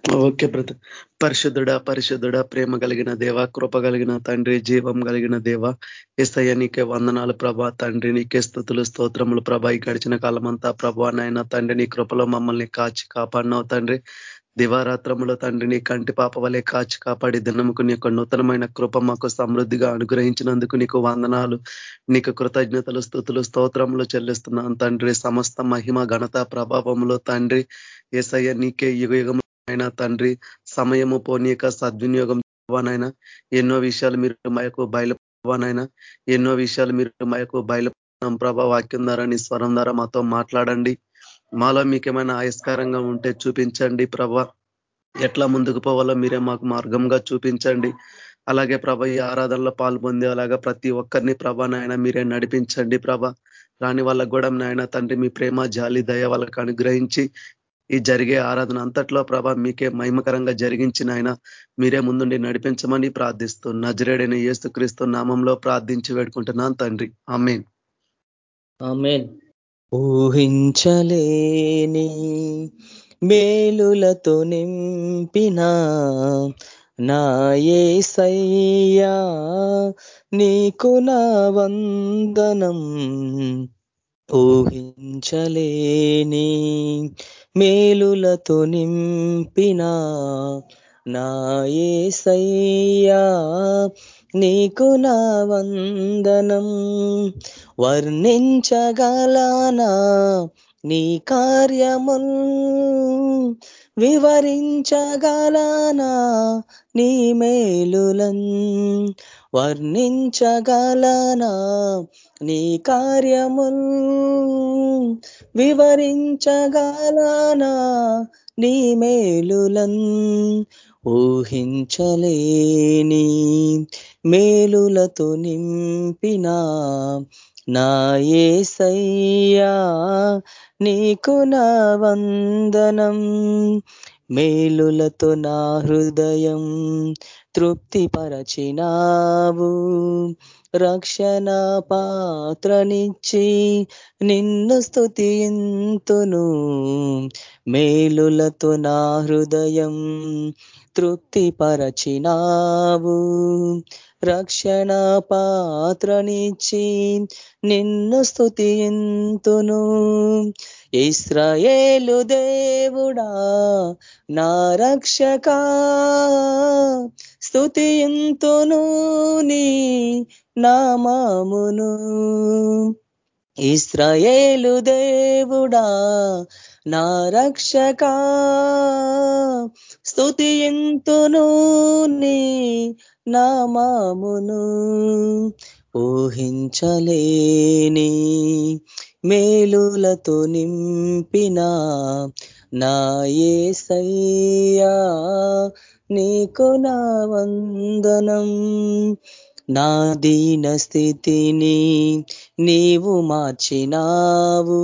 Okay brother. పరిశుద్ధుడ పరిశుద్ధుడ ప్రేమ కలిగిన దేవ కృప కలిగిన తండ్రి జీవం కలిగిన దేవ ఎస్ఐ నీకే వందనాలు ప్రభా. తండ్రి నీకే స్థుతులు స్తోత్రములు ప్రభా. ఈ గడిచిన కాలమంతా ప్రభా నాయన తండ్రి నీ కృపలో మమ్మల్ని కాచి కాపాడినావు తండ్రి. దివారాత్రములో తండ్రి నీ కంటి పాప వలె కాచి కాపాడి దినముకు నీ యొక్క నూతనమైన కృప మాకు సమృద్ధిగా అనుగ్రహించినందుకు నీకు వందనాలు. నీకు కృతజ్ఞతలు స్థుతులు స్తోత్రములు చెల్లిస్తున్నాను తండ్రి. సమస్త మహిమ ఘనత ప్రభావములో తండ్రి. ఏసయ్య నీకే యుగ అయినా తండ్రి సమయము పోనీక సద్వినియోగం నాయన ఎన్నో విషయాలు మీరు మయకు బయలుపవానైనా ఎన్నో విషయాలు మీరు మయకు బయలు ప్రభా వాక్యం ద్వారా నీ స్వరం ద్వారా మాతో మాట్లాడండి. మాలో మీకేమైనా ఆయస్కారంగా ఉంటే చూపించండి ప్రభా. ఎట్లా ముందుకు పోవాలో మీరే మాకు మార్గంగా చూపించండి. అలాగే ప్రభ ఈ ఆరాధనలో పాల్పొంది అలాగా ప్రతి ఒక్కరిని ప్రభ నాయన మీరే నడిపించండి ప్రభ. రాని వాళ్ళకు కూడా నాయన తండ్రి మీ ప్రేమ జాలి దయ వాళ్ళకు అనుగ్రహించి ఈ జరిగే ఆరాధన అంతట్లో ప్రభా మీకే మహిమకరంగా జరిగించిన ఆయన మీరే ముందుండి నడిపించమని ప్రార్థిస్తూ నజరేడైన ఏసు క్రీస్తు నామంలో ప్రార్థించి వేడుకుంటున్నాను తండ్రి. ఆమెన్. ఊహించలేని మేలులతో నింపిన నాయసయ్యా నీకు నా వందనం. ఊహించలేని మేలులతో నింపిన నాయసయ్యా నీకు నా వందనం. వర్ణించగలనా నీ కార్యముల్? వివరించగలనా నీ మేలులన్? వర్ణించగలనా? నీ కార్యముల్ వివరించగలనా? నీ మేలులన్ ఊహించలేని మేలులతో నింపిన? నాయసయ్యా నీకు నా వందనం. మేలులతో నా హృదయం తృప్తిపరచినావు. రక్షణ పాత్రనిచ్చి నిన్ను స్థుతింతును మేలులతో నా హృదయం తృప్తిపరచినావు. రక్షణ పాత్రనిచ్చి నిన్ను స్థుతింతును ఇస్రాయేలు దేవుడా నా రక్షక. స్థుతింతును నీ నామామును. ఇస్రాయేలు దేవుడా నా రక్షక. స్థుతింతును నీ నామామును. ఊహించలేని మేలులతో నింపిన నాయసయ్యా నీకు నా వందనం. నా దీన స్థితిని నీవు మార్చినావు.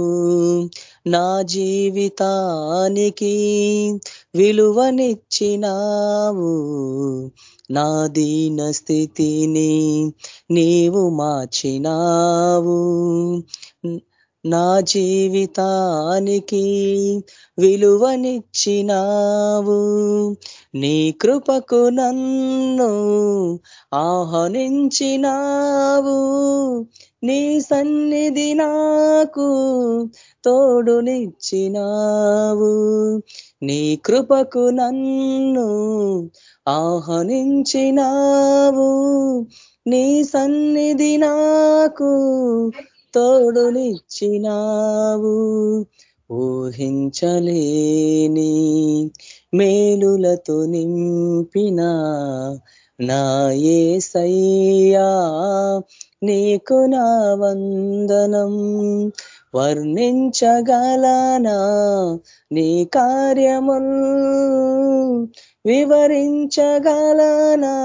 నా జీవితానికి విలువనిచ్చినావు. నా దీన స్థితిని నీవు మార్చినావు. నా జీవితానికి విలువనిచ్చినావు. నీ కృపకు నన్ను ఆహ్వానించినావు. నీ సన్నిధి నాకు తోడునిచ్చినావు. నీ కృపకు నన్ను ఆహ్వానించినావు. నీ సన్నిధి నాకు తోడునిచ్చినావు ఊహించలేని మేలులతో నింపిన నాయసయ్యా నీకు నా వందనం వర్ణించగలనా? నీ కార్యముల్ వివరించగలనా?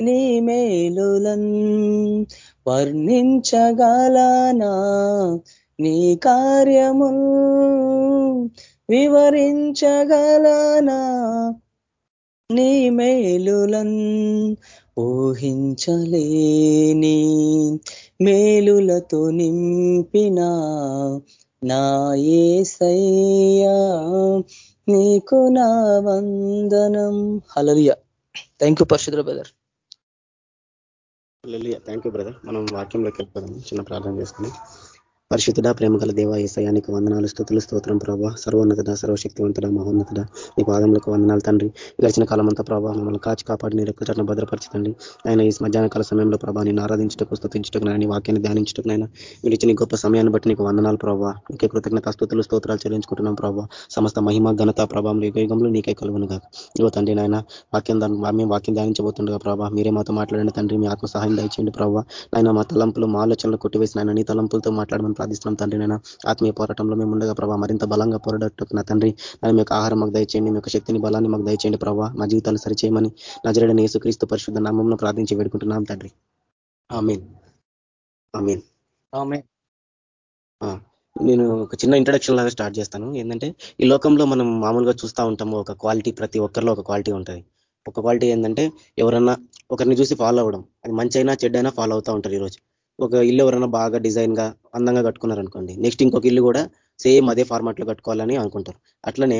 నీ మేలులన్ వర్ణించగలనా? నీ కార్యము వివరించగలనా? నీ మేలులన్ ఊహించలేని మేలులతో నింపిన నాయసయ్యా నీకు నా వందనం. హలలియ థ్యాంక్ యూ పరిశుద్ర బ్రదర్ థ్యాంక్ యూ బ్రదర్ మనం వాక్యంలోకి వెళ్ళిపోదాం. చిన్న ప్రార్థన చేసుకుని పరిశుద్ధుడ ప్రేమ గల దేవ ఏసయానికి వందనాలు స్థుతులు స్తోత్రం ప్రభా. సర్వోన్నతుడ సర్వశక్తివంతుడ మహోన్నతుడ. నీ పాదములకు వందనాలు తండ్రి. గడిచిన కాలం అంతా ప్రభావ మమ్మల్ని కాచి కాపాడి నీ రెక్కచట్న భద్రపరచండి ఆయన ఈ మధ్యాహ్న కాల సమయంలో ప్రభావ నేను ఆరాధించటకు స్థుతించటకు నీ వాక్యాన్ని ధ్యానించటకునైనా మీరు ఇచ్చిన గొప్ప సమయాన్ని బట్టి నీకు వందనాలు ప్రభావ నీకే కృతజ్ఞత స్థుతులు స్తోత్రాలు చెల్లించుకుంటున్నాం ప్రభావ సమస్త మహిమ ఘనత ప్రభావం యుగయుగంలో నీకే కలుగును కాక తండ్రి నాయన వాక్యం మేము వాక్యం ధ్యానించబోతుండగా ప్రభావ మీరే మాతో మాట్లాడండి తండ్రి. మీ ఆత్మ సహాయం దయచేయండి ప్రభావ నాయన మా తలంపులు మా ఆలోచనలు కొట్టివేసిన నీ తలంపులతో మాట్లాడమని ప్రార్థిస్తున్నాం తండ్రి నేను ఆత్మీయ పోరాటంలో మేము ఉండగా ప్రభావ మరింత బలంగా పోరాడటకు నా తండ్రి నేను మీకు ఆహారం మాకు దయచేయండి మీ శక్తిని బలాన్ని మాకు దయచేయండి ప్రభావ మా జీవితాలు సరిచేయమని నజరడని యేసుక్రీస్తు పరిశుద్ధ నామంలో ప్రార్థించి వేడుకుంటున్నాం తండ్రి. ఆమెన్. ఆమెన్. నేను ఒక చిన్న ఇంట్రడక్షన్ లాగా స్టార్ట్ చేస్తాను. ఏంటంటే ఈ లోకంలో మనం మామూలుగా చూస్తూ ఉంటాము ఒక క్వాలిటీ ప్రతి ఒక్కరిలో ఒక క్వాలిటీ ఉంటుంది. ఒక క్వాలిటీ ఏంటంటే ఎవరన్నా ఒకరిని చూసి ఫాలో అవ్వడం. అది మంచి అయినా చెడ్డైనా ఫాలో అవుతూ ఉంటారు ఈరోజు. ఒక ఇల్లు ఎవరైనా బాగా డిజైన్గా అందంగా కట్టుకున్నారు అనుకోండి నెక్స్ట్ ఇంకొక ఇల్లు కూడా సేమ్ అదే ఫార్మాట్లో కట్టుకోవాలని అనుకుంటారు. అట్లనే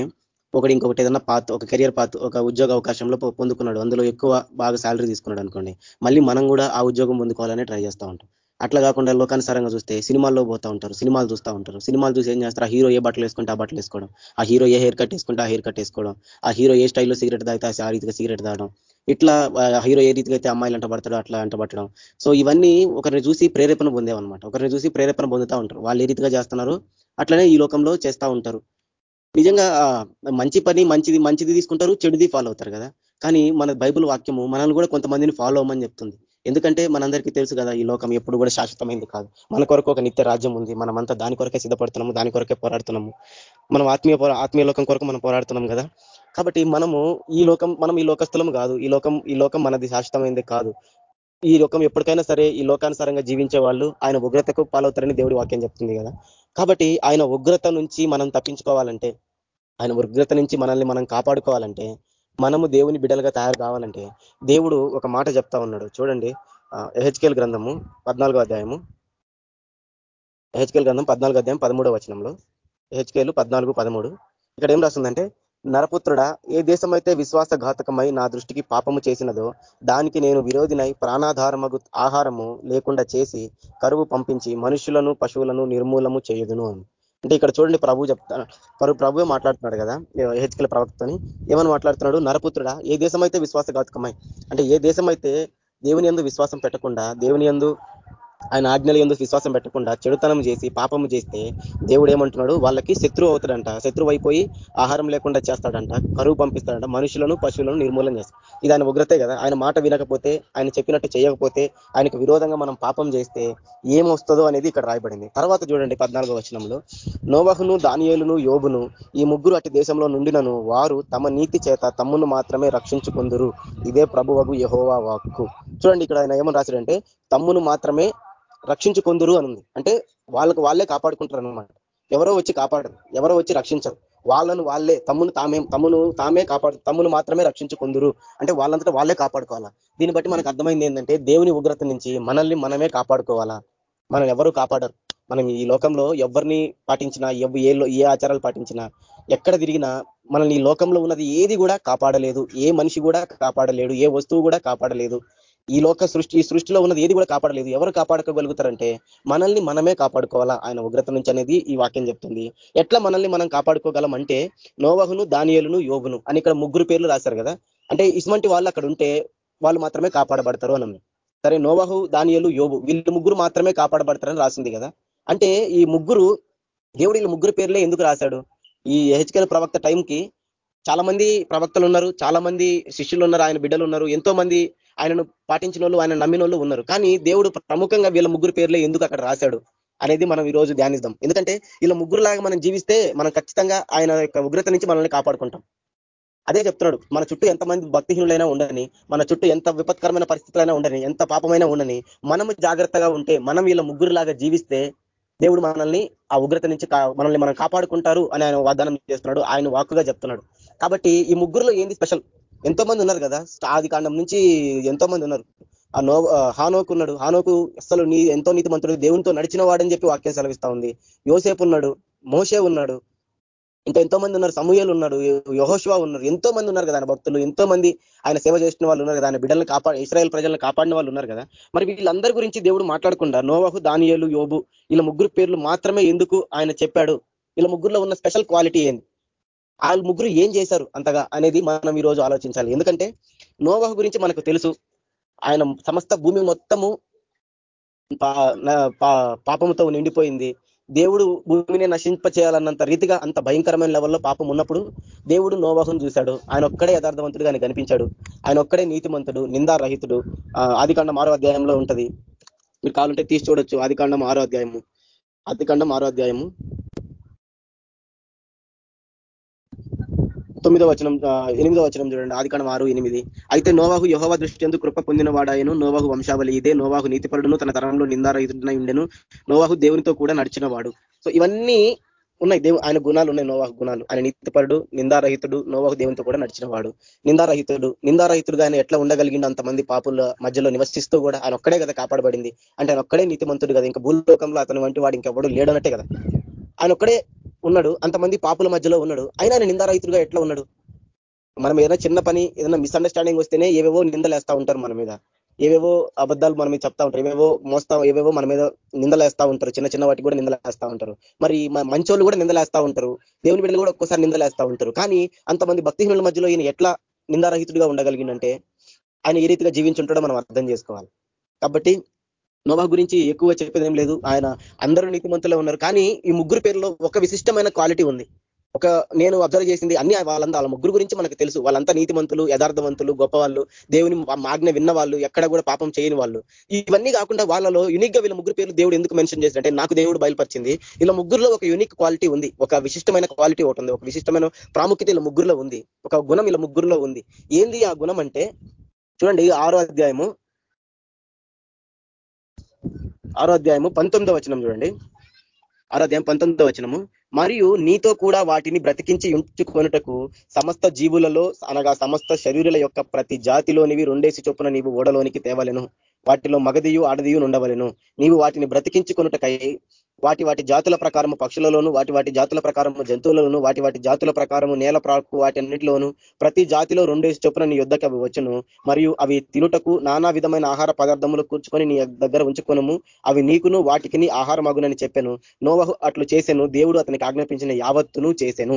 ఒకటి ఇంకొకటి ఏదన్నా పాత్ ఒక కెరియర్ పాత్ ఒక ఉద్యోగ అవకాశంలో పొందుకున్నాడు అందులో ఎక్కువ బాగా శాలరీ తీసుకున్నాడు అనుకోండి మళ్ళీ మనం కూడా ఆ ఉద్యోగం పొందుకోవాలని ట్రై చేస్తూ ఉంటాం. అట్లా కాకుండా లోకానుసారంగా చూస్తే సినిమాల్లో పోతా ఉంటారు సినిమాలు చూస్తూ ఉంటారు. సినిమాలు చూసి ఏం చేస్తారు? ఆ హీరో ఏ బట్టలు వేసుకుంటే ఆ బట్టలు వేసుకోవడం. ఆ హీరో ఏ హెయిర్ కట్ వేసుకుంటే ఆ హెయిర్ కట్ వేసుకోవడం. ఆ హీరో ఏ స్టైల్లో సిగరెట్ తాగితే ఆ రీతిగా సిగరెట్ తాగడం. ఇట్లా హీరో ఏ రీతిగా అయితే అమ్మాయిలు అంటబడతాడో అట్లా అంటబట్టడం సో ఇవన్నీ ఒకరిని చూసి ప్రేరేపణ పొందేవన్నమాట. ఒకరిని చూసి ప్రేరేపణ పొందుతూ ఉంటారు. వాళ్ళు ఏ రీతిగా చేస్తున్నారు? అట్లనే ఈ లోకంలో చేస్తూ ఉంటారు. నిజంగా మంచి పని మంచిది మంచిది తీసుకుంటారు చెడుది ఫాలో అవుతారు కదా. కానీ మన బైబుల్ వాక్యము మనల్ని కూడా కొంతమందిని ఫాలో అవ్వమని చెప్తుంది. ఎందుకంటే మనందరికీ తెలుసు కదా ఈ లోకం ఎప్పుడు కూడా శాశ్వతమైంది కాదు. మన కొరకు ఒక నిత్య రాజ్యం ఉంది. మనమంతా దాని కొరకే సిద్ధపడుతున్నాము దాని కొరకే పోరాడుతున్నాము. మనం ఆత్మీయ ఆత్మీయ లోకం కొరకు మనం పోరాడుతున్నాం కదా. కాబట్టి మనము ఈ లోకం మనం ఈ లోకస్థలం కాదు. ఈ లోకం ఈ లోకం మనది శాశ్వతమైంది కాదు. ఈ లోకం ఎప్పటికైనా సరే ఈ లోకానుసారంగా జీవించే వాళ్ళు ఆయన ఉగ్రతకు పాలవుతారని దేవుడి వాక్యం చెప్తుంది కదా. కాబట్టి ఆయన ఉగ్రత నుంచి మనం తప్పించుకోవాలంటే ఆయన ఉగ్రత నుంచి మనల్ని మనం కాపాడుకోవాలంటే మనము దేవుని బిడ్డలుగా తయారు కావాలంటే దేవుడు ఒక మాట చెప్తా ఉన్నాడు. చూడండి ఎహెచ్కేల్ గ్రంథము పద్నాలుగో అధ్యాయము. ఎహెచ్కేల్ గ్రంథం పద్నాలుగో అధ్యాయం పదమూడో వచనంలో. ఎహెచ్కేలు పద్నాలుగు పదమూడు. ఇక్కడ ఏం రాస్తుందంటే నరపుత్రుడా ఏ దేశమైతే విశ్వాసఘాతకమై నా దృష్టికి పాపము చేసినదో దానికి నేను విరోధినై ప్రాణాధారమగు ఆహారము లేకుండా చేసి కరువు పంపించి మనుషులను పశువులను నిర్మూలము చేయదును అని. అంటే ఇక్కడ చూడండి ప్రభు చెప్తాడు ప్రభువే మాట్లాడుతున్నాడు కదా హెచ్కల ప్రవక్తని. ఏమని మాట్లాడుతున్నాడు? నరపుత్రుడా ఏ దేశం అయితే విశ్వాసఘాతకమై అంటే ఏ దేశమైతే దేవుని ఎందు విశ్వాసం పెట్టకుండా దేవుని ఎందు ఆయన ఆజ్ఞలు ఎందుకు విశ్వాసం పెట్టకుండా చెడుతనం చేసి పాపము చేస్తే దేవుడు ఏమంటున్నాడు వాళ్ళకి శత్రువు అవుతాడంట. శత్రువు అయిపోయి ఆహారం లేకుండా చేస్తాడంట. కరువు పంపిస్తాడంట. మనుషులను పశువులను నిర్మూలన చేస్తాడు ఇది ఆయన ఉగ్రతే కదా. ఆయన మాట వినకపోతే ఆయన చెప్పినట్టు చేయకపోతే ఆయనకు విరోధంగా మనం పాపం చేస్తే ఏమొస్తుందో అనేది ఇక్కడ రాయబడింది. తర్వాత చూడండి పద్నాలుగో వచనంలో. నోవహును దానియేలును యోగును ఈ ముగ్గురు అటు దేశంలో నుండినను వారు తమ నీతి చేత తమ్మును మాత్రమే రక్షించుకుందరు. ఇదే ప్రభువగు యహోవా వాక్కు. చూడండి ఇక్కడ ఆయన ఏమని రాశాడంటే తమ్మును మాత్రమే రక్షించుకుందురు అని ఉంది అంటే వాళ్ళకు వాళ్ళే కాపాడుకుంటారు అనమాట ఎవరో వచ్చి కాపాడరు ఎవరో వచ్చి రక్షించరు. వాళ్ళను వాళ్ళే తమ్మును తామే తమ్మును తామే కాపాడు తమ్మును మాత్రమే రక్షించుకుందరు. అంటే వాళ్ళంతటా వాళ్ళే కాపాడుకోవాలా? దీన్ని బట్టి మనకు అర్థమైంది ఏంటంటే దేవుని ఉగ్రత నుంచి మనల్ని మనమే కాపాడుకోవాలా? మనం ఎవరు కాపాడరు? మనం ఈ లోకంలో ఎవరిని పాటించినా ఏ ఏ ఆచారాలు పాటించినా ఎక్కడ తిరిగినా మనల్ని ఈ లోకంలో ఉన్నది ఏది కూడా కాపాడలేదు. ఏ మనిషి కూడా కాపాడలేడు ఏ వస్తువు కూడా కాపాడలేదు. ఈ లోక సృష్టి ఈ సృష్టిలో ఉన్నది ఏది కూడా కాపాడలేదు. ఎవరు కాపాడుకోగలుగుతారంటే మనల్ని మనమే కాపాడుకోవాలా ఆయన ఉగ్రత నుంచి అనేది ఈ వాక్యం చెప్తుంది. ఎట్లా మనల్ని మనం కాపాడుకోగలం అంటే నోవహును దానియలును యోగును అని ఇక్కడ ముగ్గురు పేర్లు రాశారు కదా. అంటే ఇటువంటి వాళ్ళు అక్కడ ఉంటే వాళ్ళు మాత్రమే కాపాడబడతారు అని సరే నోవహు దానియలు యోగు వీళ్ళు ముగ్గురు మాత్రమే కాపాడబడతారని రాసింది కదా. అంటే ఈ ముగ్గురు దేవుడు ముగ్గురు పేర్లే ఎందుకు రాశాడు? ఈ హెచ్కెల్ ప్రవక్త టైంకి చాలా మంది ప్రవక్తలు ఉన్నారు చాలా మంది శిష్యులు ఉన్నారు ఆయన బిడ్డలు ఉన్నారు ఎంతో మంది ఆయనను పాటించిన వాళ్ళు ఆయన నమ్మిన వాళ్ళు ఉన్నారు. కానీ దేవుడు ప్రముఖంగా వీళ్ళ ముగ్గురు పేర్లే ఎందుకు అక్కడ రాశాడు అనేది మనం ఈ రోజు ధ్యానిద్దాం. ఎందుకంటే వీళ్ళ ముగ్గురులాగా మనం జీవిస్తే మనం ఖచ్చితంగా ఆయన యొక్క ఉగ్రత నుంచి మనల్ని కాపాడుకుంటాం. అదే చెప్తున్నాడు మన చుట్టూ ఎంతమంది భక్తిహీనులైనా ఉండని మన చుట్టూ ఎంత విపత్కరమైన పరిస్థితులైనా ఉండని ఎంత పాపమైనా ఉండని మనము జాగ్రత్తగా ఉంటే మనం వీళ్ళ ముగ్గురులాగా జీవిస్తే దేవుడు మనల్ని ఆ ఉగ్రత నుంచి మనల్ని మనం కాపాడుకుంటారు అని ఆయన వాగ్దానం చేస్తున్నాడు ఆయన వాక్కుగా చెప్తున్నాడు. కాబట్టి ఈ ముగ్గురులో ఏంది స్పెషల్? ఎంతో మంది ఉన్నారు కదా ఆది కాండం నుంచి ఎంతో మంది ఉన్నారు. ఆ నో హానోకు ఉన్నాడు. హానోకు అసలు నీ ఎంతో నీతి మంత్రుడు దేవునితో నడిచిన వాడని చెప్పి వాక్యం సెలవిస్తా ఉంది. యోసేపు ఉన్నాడు మోసే ఉన్నాడు ఇంకా ఎంతో మంది ఉన్నారు. సమూహలు ఉన్నాడు యహోష్వా ఉన్నారు. ఎంతో మంది ఉన్నారు కదా ఆయన భక్తులు ఎంతో మంది ఆయన సేవ చేసిన వాళ్ళు ఉన్నారు కదా ఆయన బిడ్డలను కాపాడు ఇస్రాయల్ ప్రజలను కాపాడిన వాళ్ళు ఉన్నారు కదా. మరి వీళ్ళందరి గురించి దేవుడు మాట్లాడకుండా నోవహు దానియలు యోబు వీళ్ళ ముగ్గురు పేర్లు మాత్రమే ఎందుకు ఆయన చెప్పాడు? వీళ్ళ ముగ్గురులో ఉన్న స్పెషల్ క్వాలిటీ ఏంది? వాళ్ళు ముగ్గురు ఏం చేశారు అంతగా అనేది మనం ఈ రోజు ఆలోచించాలి. ఎందుకంటే నోవహు గురించి మనకు తెలుసు. ఆయన సమస్త భూమి మొత్తము పాపముతో నిండిపోయింది. దేవుడు భూమిని నశింప చేయాలన్నంత రీతిగా అంత భయంకరమైన లెవెల్లో పాపం ఉన్నప్పుడు దేవుడు నోవాహం చూశాడు. ఆయన ఒక్కడే యథార్థవంతుడు ఆయన కనిపించాడు. ఆయన ఒక్కడే నీతిమంతుడు నిందారహితుడు. ఆదికాండం ఆరో అధ్యాయంలో ఉంటది. మీరు కావాలంటే తీసి చూడొచ్చు. ఆదికాండం ఆరో అధ్యాయము. ఆదికాండం ఆరో అధ్యాయము. తొమ్మిదో వచనం ఎనిమిదో వచనం చూడండి. ఆదికాండం ఆరు ఎనిమిది. అయితే నోవాహు యహోవా దృష్టి ఎందుకు కృప పొందిన వాడాయను. నోవాహు వంశావళి ఇదే. నోవాహు నీతిపరుడును తన తరంలో నిందారహితుడై ఉండెను. నోవాహు దేవునితో కూడా నడిచిన వాడు సో ఇవన్నీ ఉన్నాయి. దేవు ఆయన గుణాలు ఉన్నాయి. నోవాహు గుణాలు. ఆయన నీతిపరుడు నిందారహితుడు నోవాహు దేవునితో కూడా నడిచిన నిందారహితుడు నిందారహితుడుగా ఆయన ఎట్లా ఉండగలిగిండు అంతమంది పాపుల మధ్యలో నివసిస్తూ కూడా ఆయన ఒక్కడే కదా కాపాడబడింది. అంటే ఆయన ఒక్కడే నీతిమంతుడు కదా. ఇంకా భూలోకంలో అతని వంటి వాడు ఇంకెవడు లేడనట్టే కదా. ఆయన ఒక్కడే ఉన్నాడు అంతమంది పాపుల మధ్యలో ఉన్నాడు. అయినా ఆయన నిందారహితుడుగా ఎట్లా ఉన్నాడు? మనం ఏదైనా చిన్న పని ఏదైనా మిస్అండర్స్టాండింగ్ వస్తేనే ఏవేవో నిందలేస్తా ఉంటారు మన మీద. ఏవేవో అబద్ధాలు మన మీద చెప్తా ఉంటారు ఏవేవో మోస్తా ఏవేవో మన మీద నిందలేస్తా ఉంటారు చిన్న చిన్న వాటికి కూడా నిందలేస్తా ఉంటారు. మరి మంచోళ్ళు కూడా నిందలేస్తా ఉంటారు దేవుని బిడ్డలు కూడా ఒక్కోసారి నిందలేస్తా ఉంటారు. కానీ అంతమంది భక్తిహీనుల మధ్యలో ఈయన ఎట్లా నిందారహితుడిగా ఉండగలిగిందంటే ఆయన ఏ రీతిగా జీవించుంటాడో మనం అర్థం చేసుకోవాలి. కాబట్టి నోవా గురించి ఎక్కువ చెప్పేది ఏం లేదు. ఆయన అందరూ నీతిమంతులే ఉన్నారు. కానీ ఈ ముగ్గురు పేర్లో ఒక విశిష్టమైన క్వాలిటీ ఉంది. ఒక నేను అబ్జర్వ్ చేసింది అన్ని వాళ్ళంతా వాళ్ళ ముగ్గురు గురించి మనకు తెలుసు. వాళ్ళంతా నీతిమంతులు యథార్థవంతులు గొప్పవాళ్ళు దేవుని ఆజ్ఞ విన్న వాళ్ళు ఎక్కడ కూడా పాపం చేయని వాళ్ళు. ఇవన్నీ కాకుండా వాళ్ళలో యునిక్గా వీళ్ళ ముగ్గురు పేర్లు దేవుడు ఎందుకు మెన్షన్ చేసినట్టే నాకు దేవుడు బయలుపరిచింది. వీళ్ళ ముగ్గురులో ఒక యునిక్ క్వాలిటీ ఉంది. ఒక విశిష్టమైన క్వాలిటీ ఒకటి ఉంది. ఒక విశిష్టమైన ప్రాముఖ్యత వీళ్ళ ముగ్గురులో ఉంది. ఒక గుణం వీళ్ళ ముగ్గురులో ఉంది. ఏంది ఆ గుణం అంటే చూడండి ఆరో అధ్యాయము ఆరో అధ్యాయము పంతొమ్మిదో వచనం చూడండి. ఆరో అధ్యాయం పంతొమ్మిదో వచనము. మరియు నీతో కూడా వాటిని బ్రతికించి ఉంచుకొనుటకు సమస్త జీవులలో అనగా సమస్త శరీరుల యొక్క ప్రతి జాతిలోనివి రెండేసి చొప్పున నీవు ఓడలోనికి తేవలను. వాటిలో మగదియు ఆడదియు ఉండవలను నీవు వాటిని బ్రతికించుకొనుటకై వాటి వాటి జాతుల ప్రకారము పక్షులలోను వాటి వాటి జాతుల ప్రకారము జంతువులలోను వాటి వాటి జాతుల ప్రకారము నేల ప్రాకు వాటి అన్నింటిలోను ప్రతి జాతిలో రెండేసి చొప్పున నీ యుద్ధకి అవి వచ్చును. మరియు అవి తినుటకు నానా విధమైన ఆహార పదార్థములు కూర్చుకొని నీ దగ్గర ఉంచుకొనము. అవి నీకును వాటికి ఆహారమగునని చెప్పాను. నోవహు అట్లు చేశాను దేవుడు అతనికి ఆజ్ఞాపించిన యావత్తును చేశాను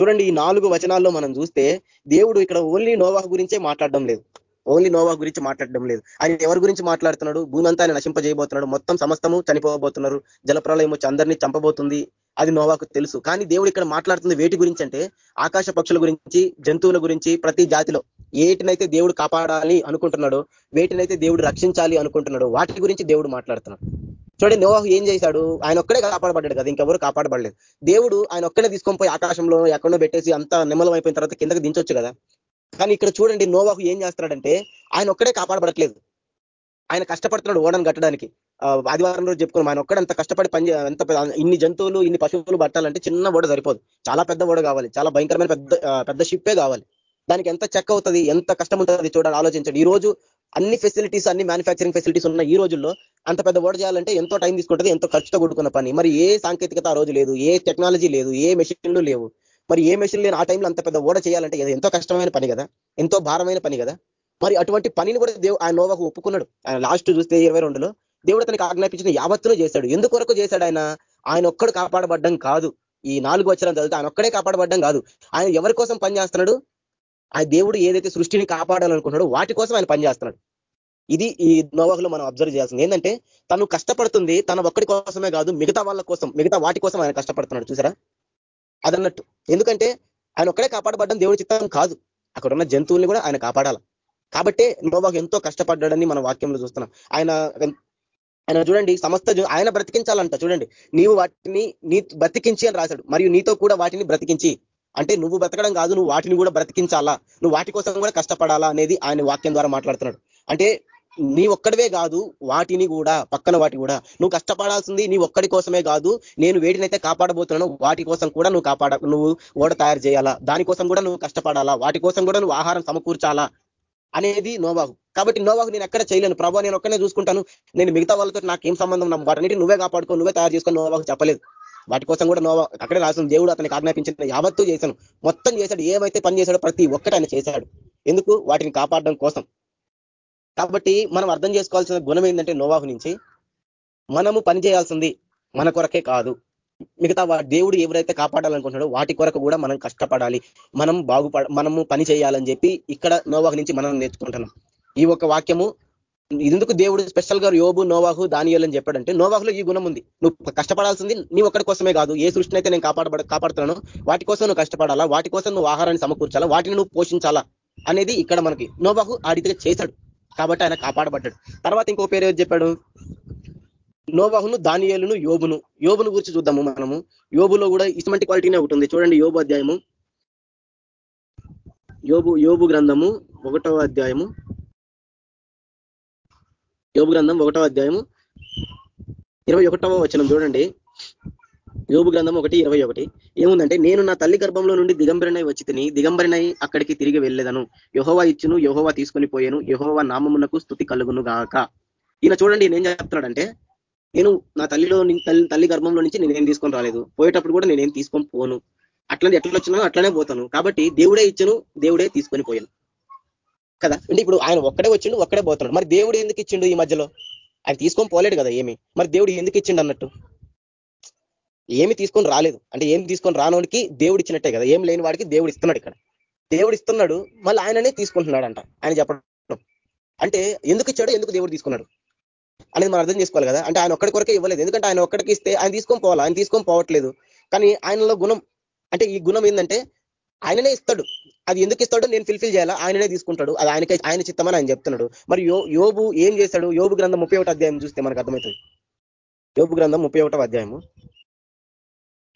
చూడండి ఈ నాలుగు వచనాల్లో మనం చూస్తే దేవుడు ఇక్కడ ఓన్లీ నోవాహు గురించే మాట్లాడడం లేదు. ఓన్లీ నోవా గురించి మాట్లాడడం లేదు. ఆయన ఎవరి గురించి మాట్లాడుతున్నాడు? భూమి అంతా ఆయన నశింపజేయబోతున్నాడు. మొత్తం సమస్తము చనిపోబోతున్నారు. జలప్రలయం వచ్చి అందరినీ చంపబోతుంది. అది నోవాకు తెలుసు. కానీ దేవుడు ఇక్కడ మాట్లాడుతుంది వేటి గురించి అంటే ఆకాశ పక్షుల గురించి జంతువుల గురించి ప్రతి జాతిలో. ఏటినైతే దేవుడు కాపాడాలి అనుకుంటున్నాడో వేటినైతే దేవుడు రక్షించాలి అనుకుంటున్నాడో వాటి గురించి దేవుడు మాట్లాడుతున్నాడు. చూడండి నోవాహు ఏం చేశాడు? ఆయన ఒక్కడే కాపాడబడ్డాడు కదా ఇంకెవరు కాపాడబడలేదు. దేవుడు ఆయన ఒక్కడే తీసుకొని పోయి ఆకాశంలో ఎక్కడో పెట్టేసి అంత నిమ్మలం అయిపోయిన తర్వాత కిందకి దించొచ్చు కదా. కానీ ఇక్కడ చూడండి నోవాకు ఏం చేస్తున్నాడంటే ఆయన ఒక్కడే కాపాడబడట్లేదు. ఆయన కష్టపడుతున్నాడు ఓడను కట్టడానికి. ఆదివారం రోజు చెప్పుకున్నాం ఆయన ఒక్కడంత కష్టపడి పని ఎంత ఇన్ని జంతువులు ఇన్ని పశువులు పట్టాలంటే చిన్న ఓడ సరిపోదు. చాలా పెద్ద ఓడ కావాలి చాలా భయంకరమైన పెద్ద పెద్ద షిప్పే కావాలి. దానికి ఎంత చెక్ అవుతుంది ఎంత కష్టం ఉంటుంది చూడాలి ఆలోచించండి. ఈ రోజు అన్ని ఫెసిలిటీస్ అన్ని మ్యానుఫ్యాక్చరింగ్ ఫెసిలిటీస్ ఉన్న ఈ రోజుల్లో అంత పెద్ద ఓడ చేయాలంటే ఎంతో టైం తీసుకుంటుంది ఎంతో ఖర్చుతో కొడుకున్న పని. మరి ఏ సాంకేతికత ఆ రోజు లేదు ఏ టెక్నాలజీ లేదు ఏ మెషిన్లు లేవు. మరి ఏ మెషిన్ లేని ఆ టైంలో అంత పెద్ద ఓడ చేయాలంటే ఎంతో కష్టమైన పని కదా? ఎంతో భారమైన పని కదా? మరి అటువంటి పనిని కూడా దేవు ఆయన నోవాకు ఒప్పుకున్నాడు. ఆయన లాస్ట్ చూస్తే ఇరవై రెండులో దేవుడు అతనికి ఆజ్ఞాపించిన యావత్తులో చేశాడు. ఎందుకొరకు చేశాడు ఆయన? ఆయన ఒక్కడు కాపాడబడ్డం కాదు. ఈ నాలుగు వచ్చరం చదివితే ఆయన ఒక్కడే కాపాడబడ్డం కాదు. ఆయన ఎవరి కోసం పనిచేస్తున్నాడు ఆయన దేవుడు ఏదైతే సృష్టిని కాపాడాలనుకుంటున్నాడో వాటి కోసం ఆయన పనిచేస్తున్నాడు ఇది ఈ నోవాకులో మనం అబ్జర్వ్ చేయాల్సింది. ఏంటంటే తను కష్టపడుతుంది తన ఒక్కడి కోసమే కాదు మిగతా వాళ్ళ కోసం మిగతా వాటి కోసం ఆయన కష్టపడుతున్నాడు. చూసారా? అదన్నట్టు. ఎందుకంటే ఆయన ఒక్కడే కాపాడబడ్డం దేవుడి చిత్తం కాదు. అక్కడ ఉన్న జంతువుల్ని కూడా ఆయన కాపాడాల. కాబట్టే నోవాకు ఎంతో కష్టపడ్డాడని మన వాక్యంలో చూస్తున్నాం. ఆయన ఆయన చూడండి సమస్త ఆయన బ్రతికించాలంట. చూడండి నీవు వాటిని నీ బ్రతికించి అని రాశాడు. మరియు నీతో కూడా వాటిని బ్రతికించి. అంటే నువ్వు బ్రతకడం కాదు నువ్వు వాటిని కూడా బ్రతికించాలా? నువ్వు వాటి కోసం కూడా కష్టపడాలా? అనేది ఆయన వాక్యం ద్వారా మాట్లాడుతున్నాడు. అంటే నీ ఒక్కడివే కాదు వాటిని కూడా పక్కన వాటి కూడా. నువ్వు కష్టపడాల్సింది నీ ఒక్కడి కోసమే కాదు నేను వేటినైతే కాపాడబోతున్నాను వాటి కోసం కూడా నువ్వు కాపాడ నువ్వు ఓడ తయారు చేయాలా? దానికోసం కూడా నువ్వు కష్టపడాలా? వాటి కోసం కూడా నువ్వు ఆహారం సమకూర్చాలా? అనేది నోవాహు. కాబట్టి నోవాహు నేను ఎక్కడ చేయలేను. ప్రభావ నేను ఒక్కనే చూసుకుంటాను. నేను మిగతా వాళ్ళతో నాకు ఏం సంబంధం వాటన్నిటి నువ్వే కాపాడుకో నువ్వే తయారు చేసుకొని నోవాహు చెప్పలేదు. వాటి కోసం కూడా నోవా అక్కడే రాసిన దేవుడు అతనికి ఆజ్ఞాపించిన యావత్తూ చేశాను. మొత్తం చేశాడు. ఏమైతే పని చేశాడో ప్రతి ఒక్కటి ఆయన చేశాడు. ఎందుకు? వాటిని కాపాడడం కోసం. కాబట్టి మనం అర్థం చేసుకోవాల్సిన గుణం ఏంటంటే నోవాహు నుంచి మనము పని చేయాల్సింది మన కొరకే కాదు. మిగతా దేవుడు ఎవరైతే కాపాడాలనుకుంటున్నాడో వాటి కొరకు కూడా మనం కష్టపడాలి. మనం బాగుపడ మనము పని చేయాలని చెప్పి ఇక్కడ నోవాహు నుంచి మనం నేర్చుకుంటున్నాం. ఈ ఒక వాక్యము ఎందుకు దేవుడు స్పెషల్గా యోబు నోవాహు దానియాలని చెప్పాడంటే నోవాహులో ఈ గుణం ఉంది. నువ్వు కష్టపడాల్సింది నీ ఒక్కడి కోసమే కాదు. ఏ సృష్టిని అయితే నేను కాపాడబడ కాపాడుతున్నాను వాటి కోసం నువ్వు కష్టపడాలా? వాటి కోసం నువ్వు ఆహారాన్ని సమకూర్చాలా? వాటిని నువ్వు పోషించాలా? అనేది ఇక్కడ మనకి నోవాహు ఆ రీతిగా చేశాడు. కాబట్టి ఆయన కాపాడబడ్డాడు. తర్వాత ఇంకో పేరు ఏది చెప్పాడు? నోవాహును దానియేలును యోబును. యోబును గురించి చూద్దాము మనము. యోబులో కూడా ఇటువంటి క్వాలిటీనే ఉంటుంది. చూడండి యోబు అధ్యాయము. యోబు యోబు గ్రంథము ఒకటవ అధ్యాయము. యోబు గ్రంథం ఒకటవ అధ్యాయము. ఇరవై ఒకటవ వచనం చూడండి. యోబు గ్రంథం ఒకటి ఇరవై ఒకటి. ఏముందంటే నేను నా తల్లి గర్భంలో నుండి దిగంబరినై వచ్చి తిని దిగంబరినై అక్కడికి తిరిగి వెళ్ళేదను. యహోవా ఇచ్చును యహోవా తీసుకొని పోయాను యహోవా నామమునకు స్థుతి కలుగును గాక. ఈయన చూడండి నేను చెప్తున్నాడంటే నేను నా తల్లిలో తల్లి గర్భంలో నుంచి నేనేం తీసుకొని రాలేదు. పోయేటప్పుడు కూడా నేనేం తీసుకొని పోను. అట్లనే ఎట్లా వచ్చినా అట్లనే పోతాను. కాబట్టి దేవుడే ఇచ్చను దేవుడే తీసుకొని పోయాను. కదా? అంటే ఇప్పుడు ఆయన ఒక్కడే వచ్చిండు ఒక్కడే పోతున్నాడు. మరి దేవుడు ఎందుకు ఇచ్చిండు ఈ మధ్యలో? ఆయన తీసుకొని పోలేడు కదా ఏమి? మరి దేవుడు ఎందుకు ఇచ్చిండు అన్నట్టు? ఏమి తీసుకొని రాలేదు. అంటే ఏమి తీసుకొని రానోడికి దేవుడు ఇచ్చినట్టే కదా. ఏం లేని వాడికి దేవుడు ఇస్తున్నాడు ఇక్కడ. దేవుడు ఇస్తున్నాడు మళ్ళీ ఆయననే తీసుకుంటున్నాడు అంట ఆయన చెప్పడం. అంటే ఎందుకు ఇచ్చాడు ఎందుకు దేవుడు తీసుకున్నాడు అనేది మనం అర్థం చేసుకోవాలి కదా. అంటే ఆయన ఒక్కడి కొరకే ఇవ్వలేదు. ఎందుకంటే ఆయన ఒక్కడికి ఇస్తే ఆయన తీసుకొని పోవాలి. ఆయన తీసుకొని పోవట్లేదు. కానీ ఆయనలో గుణం అంటే ఈ గుణం ఏంటంటే ఆయననే ఇస్తాడు. అది ఎందుకు ఇస్తాడో నేను ఫిల్ఫిల్ చేయాలా? ఆయననే తీసుకుంటాడు. అది ఆయనకే ఆయన చిత్తమని ఆయన చెప్తున్నాడు. మరి యోబు ఏం చేశాడు? యోబు గ్రంథం ముప్పై అధ్యాయం చూస్తే మనకు అర్థమవుతుంది. యోబు గ్రంథం ముప్పై అధ్యాయము.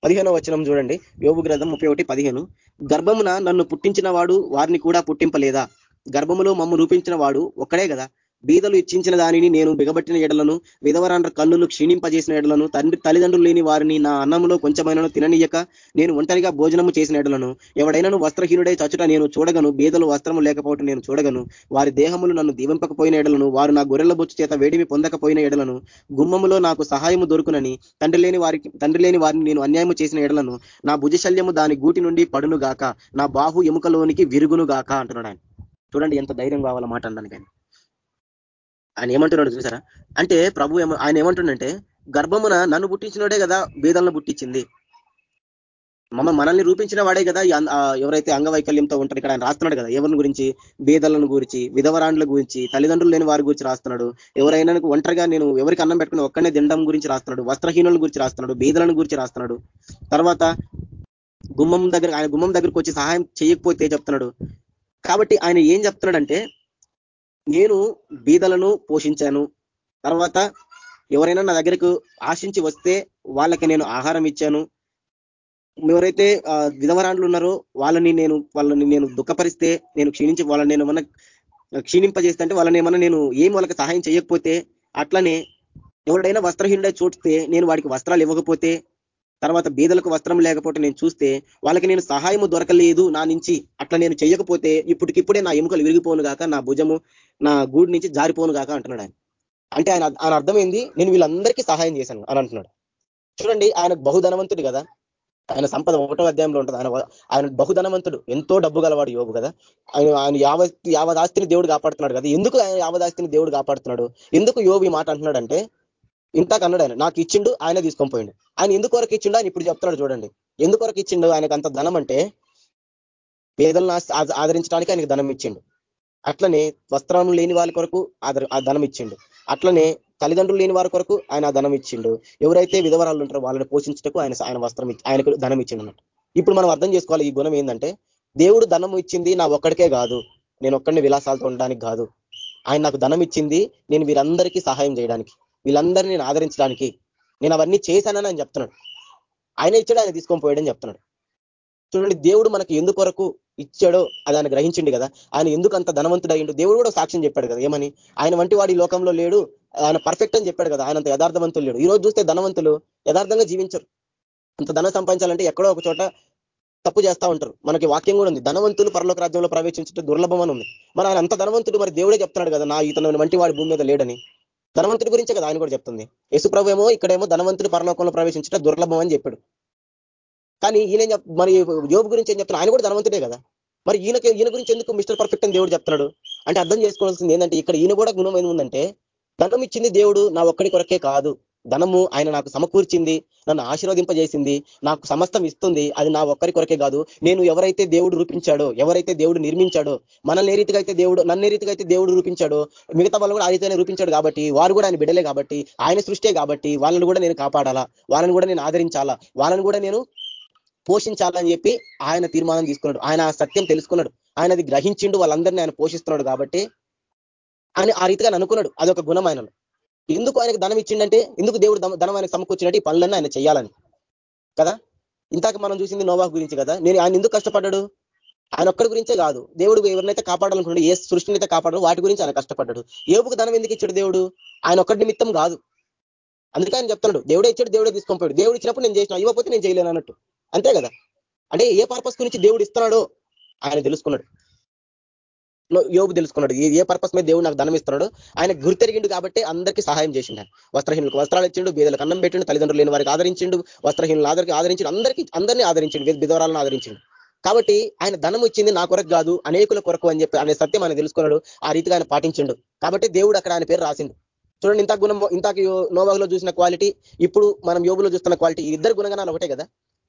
పదిహేనో వచనం చూడండి. యోగు గ్రంథం ముప్పై ఒకటి పదిహేను. గర్భమున నన్ను పుట్టించిన వాడు వారిని కూడా పుట్టింపలేదా? గర్భములో మమ్మ రూపించిన వాడు ఒక్కడే కదా? బీదలు ఇచ్చించిన దానిని నేను బిగబట్టిన ఎడలను విధవరాండ్ర కన్నులు క్షీణింపజేసిన ఎడలను తండ్రి తల్లిదండ్రులు లేని వారిని నా అన్నంలో కొంచెమైనను తిననీయక నేను ఒంటరిగా భోజనము చేసిన ఎడలను. ఎవడైనాను వస్త్రహీనుడై చచ్చుట నేను చూడగను బీదలు వస్త్రము లేకపోవటం నేను చూడగను. వారి దేహములు నన్ను దీవింపకపోయిన ఎడలను వారు నా గొర్రెల బొచ్చు చేత వేడిమి పొందకపోయిన ఎడలను. గుమ్మములో నాకు సహాయము దొరుకునని తండ్రి లేని వారికి తండ్రి లేని వారిని నేను అన్యాయము చేసిన ఎడలను. నా భుజశల్యము దాని గూటి నుండి పడును గాక నా బాహు ఎముకలోనికి విరుగును గాక అంటున్నాడు ఆయన. చూడండి ఎంత ధైర్యం కావాల మాట అన్నాను కానీ ఆయన ఏమంటున్నాడు చూసారా? అంటే ప్రభు ఆయన ఏమంటుండంటే గర్భమున నన్ను పుట్టించినోడే కదా భేదాలను పుట్టించింది. మమ్మ మనల్ని రూపించిన వాడే కదా ఎవరైతే అంగవైకల్యంతో ఉంటారు ఇక్కడ ఆయన రాస్తున్నాడు కదా. ఎవరిని గురించి? భేదలను గురించి విధవరాండ్ల గురించి తల్లిదండ్రులు లేని వారి గురించి రాస్తున్నాడు. ఎవరైనా ఒంటరిగా నేను ఎవరికి అన్నం పెట్టుకుని ఒక్కనే దిండం గురించి రాస్తున్నాడు. వస్త్రహీనుల గురించి రాస్తున్నాడు. భేదలను గురించి రాస్తున్నాడు. తర్వాత గుమ్మం దగ్గర ఆయన గుమ్మం దగ్గరకు వచ్చి సహాయం చేయకపోతే చెప్తున్నాడు? కాబట్టి ఆయన ఏం చెప్తున్నాడంటే నేను బీదలను పోషించాను. తర్వాత ఎవరైనా నా దగ్గరకు ఆశించి వస్తే వాళ్ళకి నేను ఆహారం ఇచ్చాను. ఎవరైతే విధవరాండ్లు ఉన్నారో వాళ్ళని నేను వాళ్ళని నేను దుఃఖపరిస్తే నేను క్షీణించి వాళ్ళని నేను ఏమన్నా క్షీణింపజేస్తే అంటే వాళ్ళని ఏమన్నా నేను ఏం వాళ్ళకి సహాయం చేయకపోతే అట్లనే ఎవరైనా వస్త్రహీనుడే చూస్తే నేను వాడికి వస్త్రాలు ఇవ్వకపోతే తర్వాత బీదలకు వస్త్రం లేకపోతే నేను చూస్తే వాళ్ళకి నేను సహాయము దొరకలేదు నా నుంచి అట్లా నేను చేయకపోతే ఇప్పటికిప్పుడే నా ఎముకలు విరిగిపోను గాక నా భుజము నా గూడి నుంచి జారిపోను గాక అంటున్నాడు ఆయన. అంటే ఆయన ఆయన అర్థమైంది నేను వీళ్ళందరికీ సహాయం చేశాను అని అంటున్నాడు. చూడండి ఆయన బహుధనవంతుడు కదా. ఆయన సంపద ఒకటో అధ్యాయంలో ఉంటుంది. ఆయన ఆయన బహుధనవంతుడు. ఎంతో డబ్బు గలవాడు యోగు కదా. ఆయన ఆయన యావ యావదాస్తిని దేవుడు కాపాడుతున్నాడు కదా. ఎందుకు ఆయన యావదాస్తిని దేవుడు కాపాడుతున్నాడు? ఎందుకు యోగు ఈ మాట అంటున్నాడంటే ఇంతకు అన్నాడు ఆయన నాకు ఇచ్చిండు ఆయన తీసుకొని పోయిండు. ఆయన ఎందుకు వరకు ఇచ్చిండు? ఆయన ఇప్పుడు చెప్తున్నాడు చూడండి. ఎందుకు వరకు ఇచ్చిండు? ఆయనకు అంత ధనం అంటే పేదలను ఆదరించడానికి ఆయనకు ధనం ఇచ్చిండు. అట్లనే వస్త్రం లేని వాళ్ళ కొరకు ఆ ధనం ఇచ్చిండు. అట్లనే తల్లిదండ్రులు లేని వారి కొరకు ఆయన ధనం ఇచ్చిండు. ఎవరైతే విధవరాలు ఉంటారో వాళ్ళని పోషించటకు ఆయన ఆయన వస్త్రం ఆయనకు ధనం ఇచ్చిండు అన్నట్టు ఇప్పుడు మనం అర్థం చేసుకోవాలి ఈ గుణం ఏంటంటే దేవుడు ధనం ఇచ్చింది నా ఒక్కడికే కాదు నేను ఒక్కడిని విలాసాలతో ఉండడానికి కాదు. ఆయన నాకు ధనం ఇచ్చింది నేను వీరందరికీ సహాయం చేయడానికి. వీళ్ళందరినీ నేను ఆదరించడానికి నేను అవన్నీ చేశానని ఆయన చెప్తున్నాడు. ఆయన ఇచ్చాడు ఆయన తీసుకొని పోయాడని చెప్తున్నాడు. చూడండి దేవుడు మనకి ఎందుకొరకు ఇచ్చాడో అది ఆయన గ్రహించింది కదా. ఆయన ఎందుకు అంత ధనవంతుడు దేవుడు కూడా సాక్ష్యం చెప్పాడు కదా. ఏమని? ఆయన వంటి వాడి లోకంలో లేడు. ఆయన పర్ఫెక్ట్ అని చెప్పాడు కదా. ఆయన అంత యథార్థవంతులు లేడు. ఈ రోజు చూస్తే ధనవంతులు యథార్థంగా జీవించరు. అంత ధనం సంపాదించాలంటే ఎక్కడో ఒక చోట తప్పు చేస్తా ఉంటారు. మనకి వాక్యం కూడా ఉంది. ధనవంతులు పరలోక రాజ్యంలో ప్రవేశించడం దుర్లభం అని ఉంది. మరి ఆయన అంత ధనవంతుడు మరి దేవుడే చెప్తున్నాడు కదా నా ఇతను వంటి వాడి భూమి మీద లేడని. ధనవంతుడి గురించే కదా ఆయన కూడా చెప్తుంది. యేసుప్రభు ఏమో ఇక్కడేమో ధనవంతుడు పరలోకంలో ప్రవేశించడం దుర్లభం అని చెప్పాడు. కానీ ఈయన మరి యోబు గురించి ఏం చెప్తున్నాడు? ఆయన కూడా ధనవంతుడే కదా. మరి ఈయనకి ఈయన గురించి ఎందుకు మిస్టర్ పర్ఫెక్ట్ అని దేవుడు చెప్తున్నాడు? అంటే అర్థం చేసుకోవాల్సింది ఏంటంటే ఇక్కడ ఈయన కూడా గుణం ఏముందంటే ధనం ఇచ్చింది దేవుడు నా ఒక్కడి కొరకే కాదు. ధనము ఆయన నాకు సమకూర్చింది నన్ను ఆశీర్వదింపజేసింది నాకు సమస్తం ఇస్తుంది అది నా ఒక్కరి కొరకే కాదు. నేను ఎవరైతే దేవుడు రూపించాడో ఎవరైతే దేవుడు నిర్మించాడో మనల్ని ఏ రీతిగా అయితే దేవుడు నన్ను ఏ రీతిగా అయితే దేవుడు రూపించాడో మిగతా వాళ్ళు కూడా ఆ రీతిగానే రూపించాడు కాబట్టి వారు కూడా ఆయన బిడ్డలే కాబట్టి ఆయన సృష్టే కాబట్టి వాళ్ళని కూడా నేను కాపాడాలా? వాళ్ళని కూడా నేను ఆదరించాలా? వాళ్ళని కూడా నేను పోషించాలని చెప్పి ఆయన తీర్మానం తీసుకున్నాడు. ఆయన సత్యం తెలుసుకున్నాడు. ఆయన అది గ్రహించిండు వాళ్ళందరినీ ఆయన పోషిస్తున్నాడు కాబట్టి ఆయన ఆ రీతిగా అనుకున్నాడు. అదొక గుణం ఆయనలో. ఎందుకు ఆయనకు ధనం ఇచ్చిండంటే ఎందుకు దేవుడు ధనం ఆయనకు సమకూర్చినట్టు ఈ పనులన్నీ ఆయన చేయాలని కదా? ఇంతాక మనం చూసింది నోవాహ్ గురించి కదా? నేను ఆయన ఎందుకు కష్టపడ్డాడు? ఆయన ఒక్కడి గురించే కాదు. దేవుడు ఎవరినైతే కాపాడాలనుకున్నాడు ఏ సృష్టిని అయితే కాపాడడం వాటి గురించి ఆయన కష్టపడ్డాడు. ఏపుకు ధనం ఎందుకు ఇచ్చాడు దేవుడు? ఆయన ఒక్కడి నిమిత్తం కాదు. అందుకే ఆయన చెప్తున్నాడు దేవుడే ఇచ్చాడు దేవుడే తీసుకొని దేవుడు ఇచ్చినప్పుడు నేను చేసిన ఇవ్వకపోతే నేను చేయలేను అన్నట్టు. అంతే కదా? అంటే ఏ పర్పస్ గురించి దేవుడు ఇస్తున్నాడో ఆయన తెలుసుకున్నాడు. యోగు తెలుసుకున్నాడు. ఏ పర్పస్ మీద దేవుడు నాకు ధనం ఇస్తున్నాడు ఆయన గుర్తెరిగిండు కాబట్టి అందరికీ సహాయం చేసిండు వస్త్రహీనులకు వస్త్రాలు ఇచ్చిండు బీదలకు అన్నం పెట్టిండు తల్లిదండ్రులు లేని వారికి ఆదరించిండు వస్త్రహీనులు ఆదరికి ఆదరించిండు అందరికీ అందరినీ ఆదరించిండు విధవరాలను ఆదరించిండు. కాబట్టి ఆయన ధనం ఇచ్చింది నా కొరకు కాదు అనేకుల కొరకు అని చెప్పి అనే సత్యం ఆయన తెలుసుకున్నాడు ఆ రీతిగా ఆయన పాటించిండు. కాబట్టి దేవుడు అక్కడ ఆయన పేరు రాసిండు. చూడండి ఇంత గుణం ఇంతకు నోవాగులో చూసిన క్వాలిటీ ఇప్పుడు మనం యోగులో చూస్తున్న క్వాలిటీ ఇద్దరు గుణగణాలు ఒకటే కదా?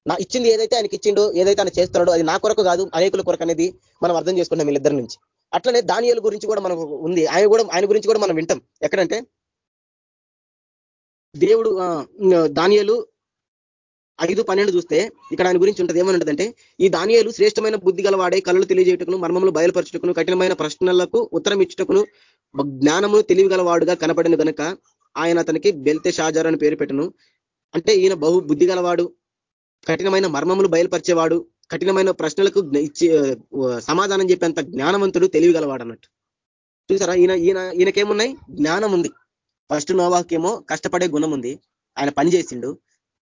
నా ఇచ్చింది ఏదైతే ఆయనకి ఇచ్చిండో ఏదైతే ఆయన చేస్తున్నాడో అది నా కొరకు కాదు అనేకుల కొరకు అనేది మనం అర్థం చేసుకున్నాం వీళ్ళిద్దరి నుంచి. అట్లనే దానియల గురించి కూడా మనకు ఉంది. ఆయన కూడా ఆయన గురించి కూడా మనం వింటాం. ఎక్కడంటే దేవుడు దానియలు ఐదు పన్నెండు చూస్తే ఇక్కడ ఆయన గురించి ఉంటుంది. ఏమని ఈ దానియాలు శ్రేష్టమైన బుద్ధి గలవాడే కళలు తెలియజేయటకును మర్మములు బయలుపరచుటకును కఠినమైన ప్రశ్నలకు ఉత్తరం ఇచ్చుటకును జ్ఞానము తెలివిగలవాడుగా కనపడిన కనుక ఆయన అతనికి బెల్తే షాజార్ అని పేరు పెట్టను. అంటే ఈయన బహు బుద్ధి గలవాడు కఠినమైన మర్మములు బయలుపరిచేవాడు కఠినమైన ప్రశ్నలకు ఇచ్చి సమాధానం చెప్పేంత జ్ఞానవంతుడు తెలివిగలవాడు అన్నట్టు చూసారా? ఈయన ఈయన ఈయనకేమున్నాయి? జ్ఞానం ఉంది ఫస్ట్ నోవాకేమో కష్టపడే గుణం ఉంది ఆయన పని చేసిండు.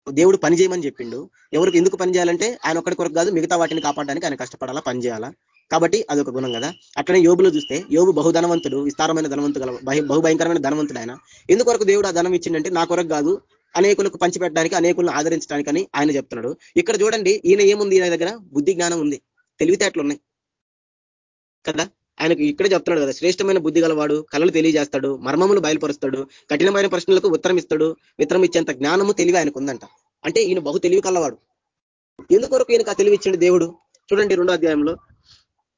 దేవుడు పని చేయమని చెప్పిండు. ఎవరికి ఎందుకు పని చేయాలంటే ఆయన ఒక్కడి కొరకు కాదు మిగతా వాటిని కాపాడడానికి ఆయన కష్టపడాలా పని చేయాలా? కాబట్టి అదొక గుణం కదా. అట్లనే యోబులో చూస్తే యోబు బహుధనవంతుడు విస్తారమైన ధనవంతు గల బహుభయంకరమైన ధనవంతుడు ఆయన. ఎందుకొరకు దేవుడు ఆ ధనం ఇచ్చిండంటే నా కొరకు కాదు అనేకులకు పంచిపెట్టడానికి అనేకులను ఆదరించడానికి అని ఆయన చెప్తున్నాడు. ఇక్కడ చూడండి ఈయన ఏముంది? ఈయన దగ్గర బుద్ధి జ్ఞానం ఉంది. తెలివితేటలు ఉన్నాయి. కదా? ఆయనకు ఇక్కడే చెప్తున్నాడు కదా శ్రేష్టమైన బుద్ధి గలవాడు కళలు తెలియజేస్తాడు మర్మములు బయలుపరుస్తాడు కఠినమైన ప్రశ్నలకు ఉత్తరం ఇస్తాడు మిత్రం ఇచ్చేంత జ్ఞానము తెలివి ఆయనకు ఉందంట. అంటే ఈయన బహు తెలివి కలవాడు. ఎందుకొరకు ఈయనకు ఆ తెలివి ఇచ్చిండు దేవుడు? చూడండి రెండో అధ్యాయంలో.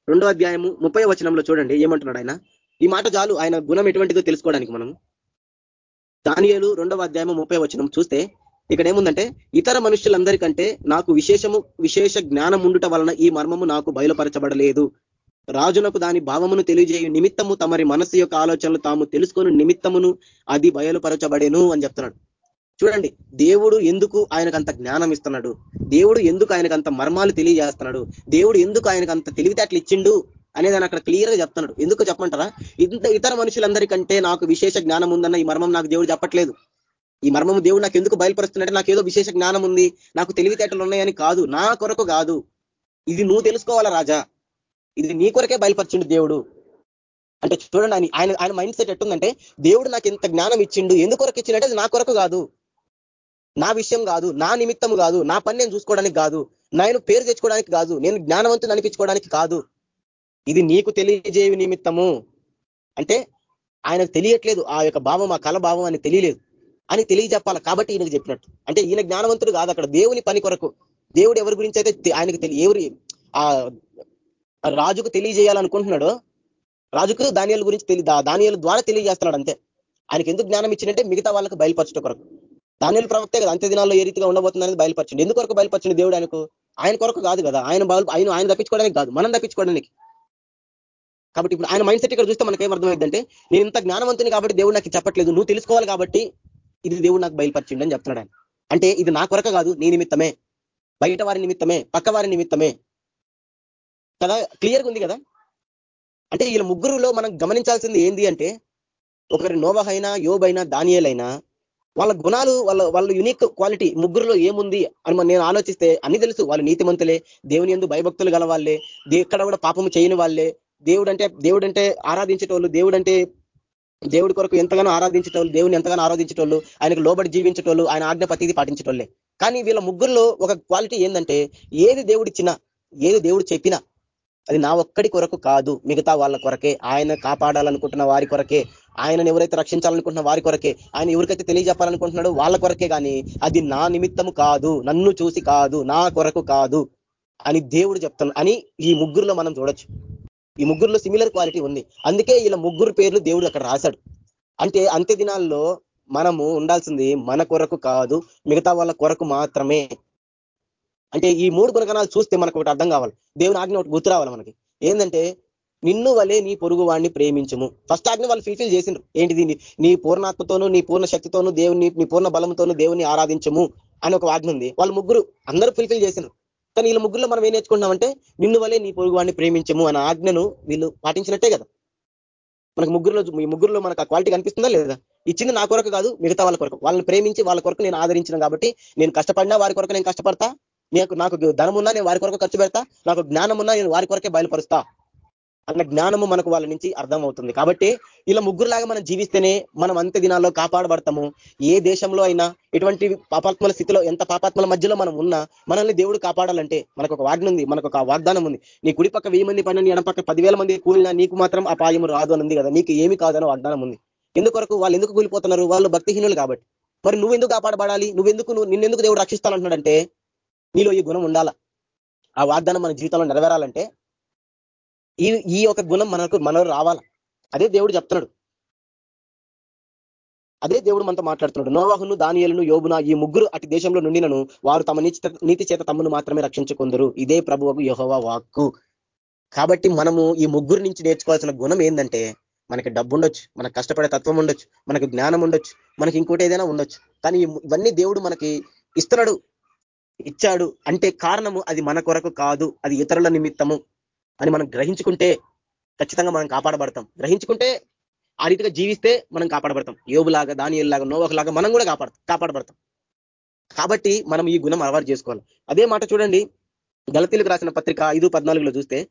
రెండో అధ్యాయము ముప్పై వచనంలో చూడండి ఏమంటున్నాడు ఆయన? ఈ మాట చాలు ఆయన గుణం ఎటువంటిదో తెలుసుకోవడానికి మనం దానియలు రెండవ అధ్యాయం ముప్పై వచనం చూస్తే ఇక్కడ ఏముందంటే ఇతర మనుషులందరికంటే నాకు విశేషము విశేష జ్ఞానం ఉండుట వలన ఈ మర్మము నాకు బయలుపరచబడలేదు. రాజునకు దాని భావమును తెలియజేయు నిమిత్తము తమరి మనసు యొక్క ఆలోచనలు తాము తెలుసుకొని నిమిత్తమును అది బయలుపరచబడేను అని చెప్తున్నాడు. చూడండి దేవుడు ఎందుకు ఆయనకు అంత జ్ఞానం ఇస్తున్నాడు? దేవుడు ఎందుకు ఆయనకు అంత మర్మాలు తెలియజేస్తున్నాడు? దేవుడు ఎందుకు ఆయనకు అంత తెలివితేటలు ఇచ్చిండు? అనేది ఆయన అక్కడ క్లియర్గా చెప్తున్నాడు. ఎందుకు చెప్పమంటారా? ఇంత ఇతర మనుషులందరికంటే నాకు విశేష జ్ఞానం ఉందన్న ఈ మర్మం నాకు దేవుడు చెప్పట్లేదు. ఈ మర్మం దేవుడు నాకు ఎందుకు బయలుపరుస్తున్నట్టే నాకు ఏదో విశేష జ్ఞానం ఉంది నాకు తెలివితేటలు ఉన్నాయని కాదు నా కొరకు కాదు. ఇది నువ్వు తెలుసుకోవాలా రాజా? ఇది నీ కొరకే బయలుపరిచిండు దేవుడు. అంటే చూడండి ఆయన ఆయన ఆయన మైండ్ సెట్ ఎట్టుందంటే దేవుడు నాకు ఇంత జ్ఞానం ఇచ్చిండు ఎందుకు కొరకు ఇచ్చిందంటే అది నా కొరకు కాదు. నా విషయం కాదు నా నిమిత్తం కాదు నా పని నేను చూసుకోవడానికి కాదు నేను పేరు తెచ్చుకోవడానికి కాదు నేను జ్ఞానవంతుని అనిపించుకోవడానికి కాదు. ఇది నీకు తెలియజేయు నిమిత్తము. అంటే ఆయనకు తెలియట్లేదు ఆ యొక్క భావం ఆ కళ భావం అని తెలియలేదు అని తెలియజెప్పాలి కాబట్టి ఈయనకు చెప్పినట్టు. అంటే ఈయన జ్ఞానవంతుడు కాదు అక్కడ దేవుని పని కొరకు. దేవుడు ఎవరి గురించి అయితే ఆయనకు తెలియ ఎవరి ఆ రాజుకు తెలియజేయాలనుకుంటున్నాడో రాజుకు దానియాల గురించి తెలియ దానియాల ద్వారా తెలియజేస్తున్నాడు అంతే. ఆయనకి ఎందుకు జ్ఞానం ఇచ్చిందంటే మిగతా వాళ్ళకు బయలుపరచడం కొరకు. దానియాల ప్రవక్తే కదా అంత్య దినాల్లో ఏ రీతిగా ఉండబోతుంది బయలుపరచండి. ఎందుకు కొరకు బయలుపరచండి దేవుడు ఆయనకు? ఆయన కొరకు కాదు కదా. ఆయన ఆయన ఆయన తప్పించుకోవడానికి కాదు. మనం తప్పించుకోవడానికి. కాబట్టి ఇప్పుడు ఆయన మైండ్ సెట్ ఇక్కడ చూస్తే మనకేం ఏమర్థమైందంటే నేను ఇంత జ్ఞానవంతుని కాబట్టి దేవుడు నాకు చెప్పట్లేదు నువ్వు తెలుసుకోవాలి కాబట్టి ఇది దేవుడు నాకు బయలుపరిచిండి అని చెప్తున్నాడు ఆయన. అంటే ఇది నా కొరక కాదు నీ నిమిత్తమే. బయట వారి నిమిత్తమే పక్క వారి నిమిత్తమే. కదా? క్లియర్గా ఉంది కదా? అంటే వీళ్ళ ముగ్గురులో మనం గమనించాల్సింది ఏంది అంటే ఒకరి నోవహైనా యోబైనా దానియలైనా వాళ్ళ గుణాలు వాళ్ళ వాళ్ళ యునిక్ క్వాలిటీ ముగ్గురులో ఏముంది అని నేను ఆలోచిస్తే అన్ని తెలుసు. వాళ్ళు నీతిమంతులే దేవుని ఎందు భయభక్తులు గల వాళ్ళే ఎక్కడ కూడా పాపము చేయని వాళ్ళే దేవుడు అంటే దేవుడు అంటే ఆరాధించేటోళ్ళు దేవుడు అంటే దేవుడి కొరకు ఎంతగానో ఆరాధించేటోళ్ళు దేవుని ఎంతగానో ఆరాధించేటోళ్ళు ఆయనకు లోబడి జీవించేటోళ్ళు ఆయన ఆజ్ఞ ప్రతిదీ పాటించేటోళ్ళే. కానీ వీళ్ళ ముగ్గురులో ఒక క్వాలిటీ ఏంటంటే ఏది దేవుడిచ్చినా ఏది దేవుడు చెప్పినా అది నా ఒక్కడి కొరకు కాదు మిగతా వాళ్ళ కొరకే ఆయన కాపాడాలనుకుంటున్న వారి కొరకే ఆయనను ఎవరైతే రక్షించాలనుకుంటున్న వారి కొరకే ఆయన ఎవరికైతే తెలియజెప్పాలనుకుంటున్నాడో వాళ్ళ కొరకే కానీ అది నా నిమిత్తము కాదు నన్ను చూసి కాదు నా కొరకు కాదు అని దేవుడు చెప్తాను అని ఈ ముగ్గురులో మనం చూడొచ్చు. ఈ ముగ్గురులో సిమిలర్ క్వాలిటీ ఉంది. అందుకే ఇలా ముగ్గురు పేర్లు దేవుడు అక్కడ రాశాడు. అంటే అంత్య దినాల్లో మనము ఉండాల్సింది మన కొరకు కాదు మిగతా వాళ్ళ కొరకు మాత్రమే. అంటే ఈ మూడు గుణగణాలు చూస్తే మనకు ఒకటి అర్థం కావాలి. దేవుని ఆజ్ఞ ఒకటి గుర్తు రావాలి మనకి. ఏంటంటే నిన్ను వలే నీ పొరుగు వాడిని ప్రేమించము. ఫస్ట్ ఆజ్ఞ వాళ్ళు ఫిల్ఫిల్ చేసిండ్రు. ఏంటిది? నీ పూర్ణాత్మతోనూ నీ పూర్ణ శక్తితోనూ దేవుని నీ పూర్ణ బలంతోనూ దేవుని ఆరాధించము అని ఒక ఆజ్ఞ ఉంది. వాళ్ళు ముగ్గురు అందరూ ఫిల్ఫిల్ చేసిండ్రు. కానీ వీళ్ళ ముగ్గురులో మనం ఏం నేర్చుకుంటున్నామంటే నిన్ను వలే నీ పొరుగు వాడిని ప్రేమించము అనే ఆజ్ఞను వీళ్ళు పాటించినట్టే కదా. మనకు ముగ్గురులో ఈ ముగ్గురులో మనకు ఆ క్వాలిటీ కనిపిస్తుందా లేదా? ఇచ్చింది నా కొరకు కాదు మిగతా వాళ్ళ కొరకు. వాళ్ళని ప్రేమించి వాళ్ళ కొరకు నేను ఆదరించిన కాబట్టి నేను కష్టపడినా వారి కొరకు నేను కష్టపడతా. నాకు నాకు ధనం ఉన్నా నేను వారి కొరకు ఖర్చు పెడతా. నాకు జ్ఞానం ఉన్నా నేను వారి కొరకే బయలుపరుస్తా. అన్న జ్ఞానము మనకు వాళ్ళ నుంచి అర్థం అవుతుంది కాబట్టి ఇలా ముగ్గురులాగా మనం జీవిస్తేనే మనం అంత దినాల్లో కాపాడబడతాము. ఏ దేశంలో అయినా ఎటువంటి పాపాత్మల స్థితిలో ఎంత పాపాత్మల మధ్యలో మనం ఉన్నా మనల్ని దేవుడు కాపాడాలంటే మనకు ఒక వాగ్న ఉంది మనకు ఒక వాగ్దానం ఉంది. నీ కుడి పక్క వెయ్యి మంది పని ఎడపక్క పదివేల మంది కూలినా నీకు మాత్రం అపాయం రాదు అని ఉంది కదా. నీకు ఏమి కాదని వాగ్దానం ఉంది. ఎందుకొరకు? వాళ్ళు ఎందుకు కూలిపోతున్నారు? వాళ్ళు భక్తిహీనులు కాబట్టి. మరి నువ్వు ఎందుకు కాపాడబడాలి? నువ్వెందుకు నువ్వు నిన్నెందుకు దేవుడు రక్షిస్తానంటున్నాడంటే నీలో ఈ గుణం ఉండాలా? ఆ వాగ్దానం మన జీవితంలో నెరవేరాలంటే ఈ ఈ యొక్క గుణం మనకు మనలో రావాల? అదే దేవుడు చెప్తున్నాడు. అదే దేవుడు మనతో మాట్లాడుతున్నాడు. నోవాహును దానియలను యోబున ఈ ముగ్గురు అటు దేశంలో నుండినను వారు తమ నీతి చేత తమ్మును మాత్రమే రక్షించుకుందరు. ఇదే ప్రభువుకు యహోవా వాక్కు. కాబట్టి మనము ఈ ముగ్గురు నుంచి నేర్చుకోవాల్సిన గుణం ఏంటంటే మనకి డబ్బు ఉండొచ్చు మనకు కష్టపడే తత్వం ఉండొచ్చు మనకు జ్ఞానం ఉండొచ్చు మనకి ఇంకోటి ఏదైనా ఉండొచ్చు. కానీ ఇవన్నీ దేవుడు మనకి ఇస్తున్నాడు ఇచ్చాడు. అంటే కారణము అది మన కొరకు కాదు అది ఇతరుల నిమిత్తము. అని మనం గ్రహించుకుంటే ఖచ్చితంగా మనం కాపాడబడతాం. గ్రహించుకుంటే ఆ రీతిగా జీవిస్తే మనం కాపాడబడతాం. యోగులాగా దానియల్లాగా నోవకులాగా మనం కూడా కాపాడ కాపాడబడతాం. కాబట్టి మనం ఈ గుణం అలవాటు చేసుకోవాలి. అదే మాట చూడండి. గలతీలకు రాసిన పత్రిక ఐదు పద్నాలుగులో చూస్తే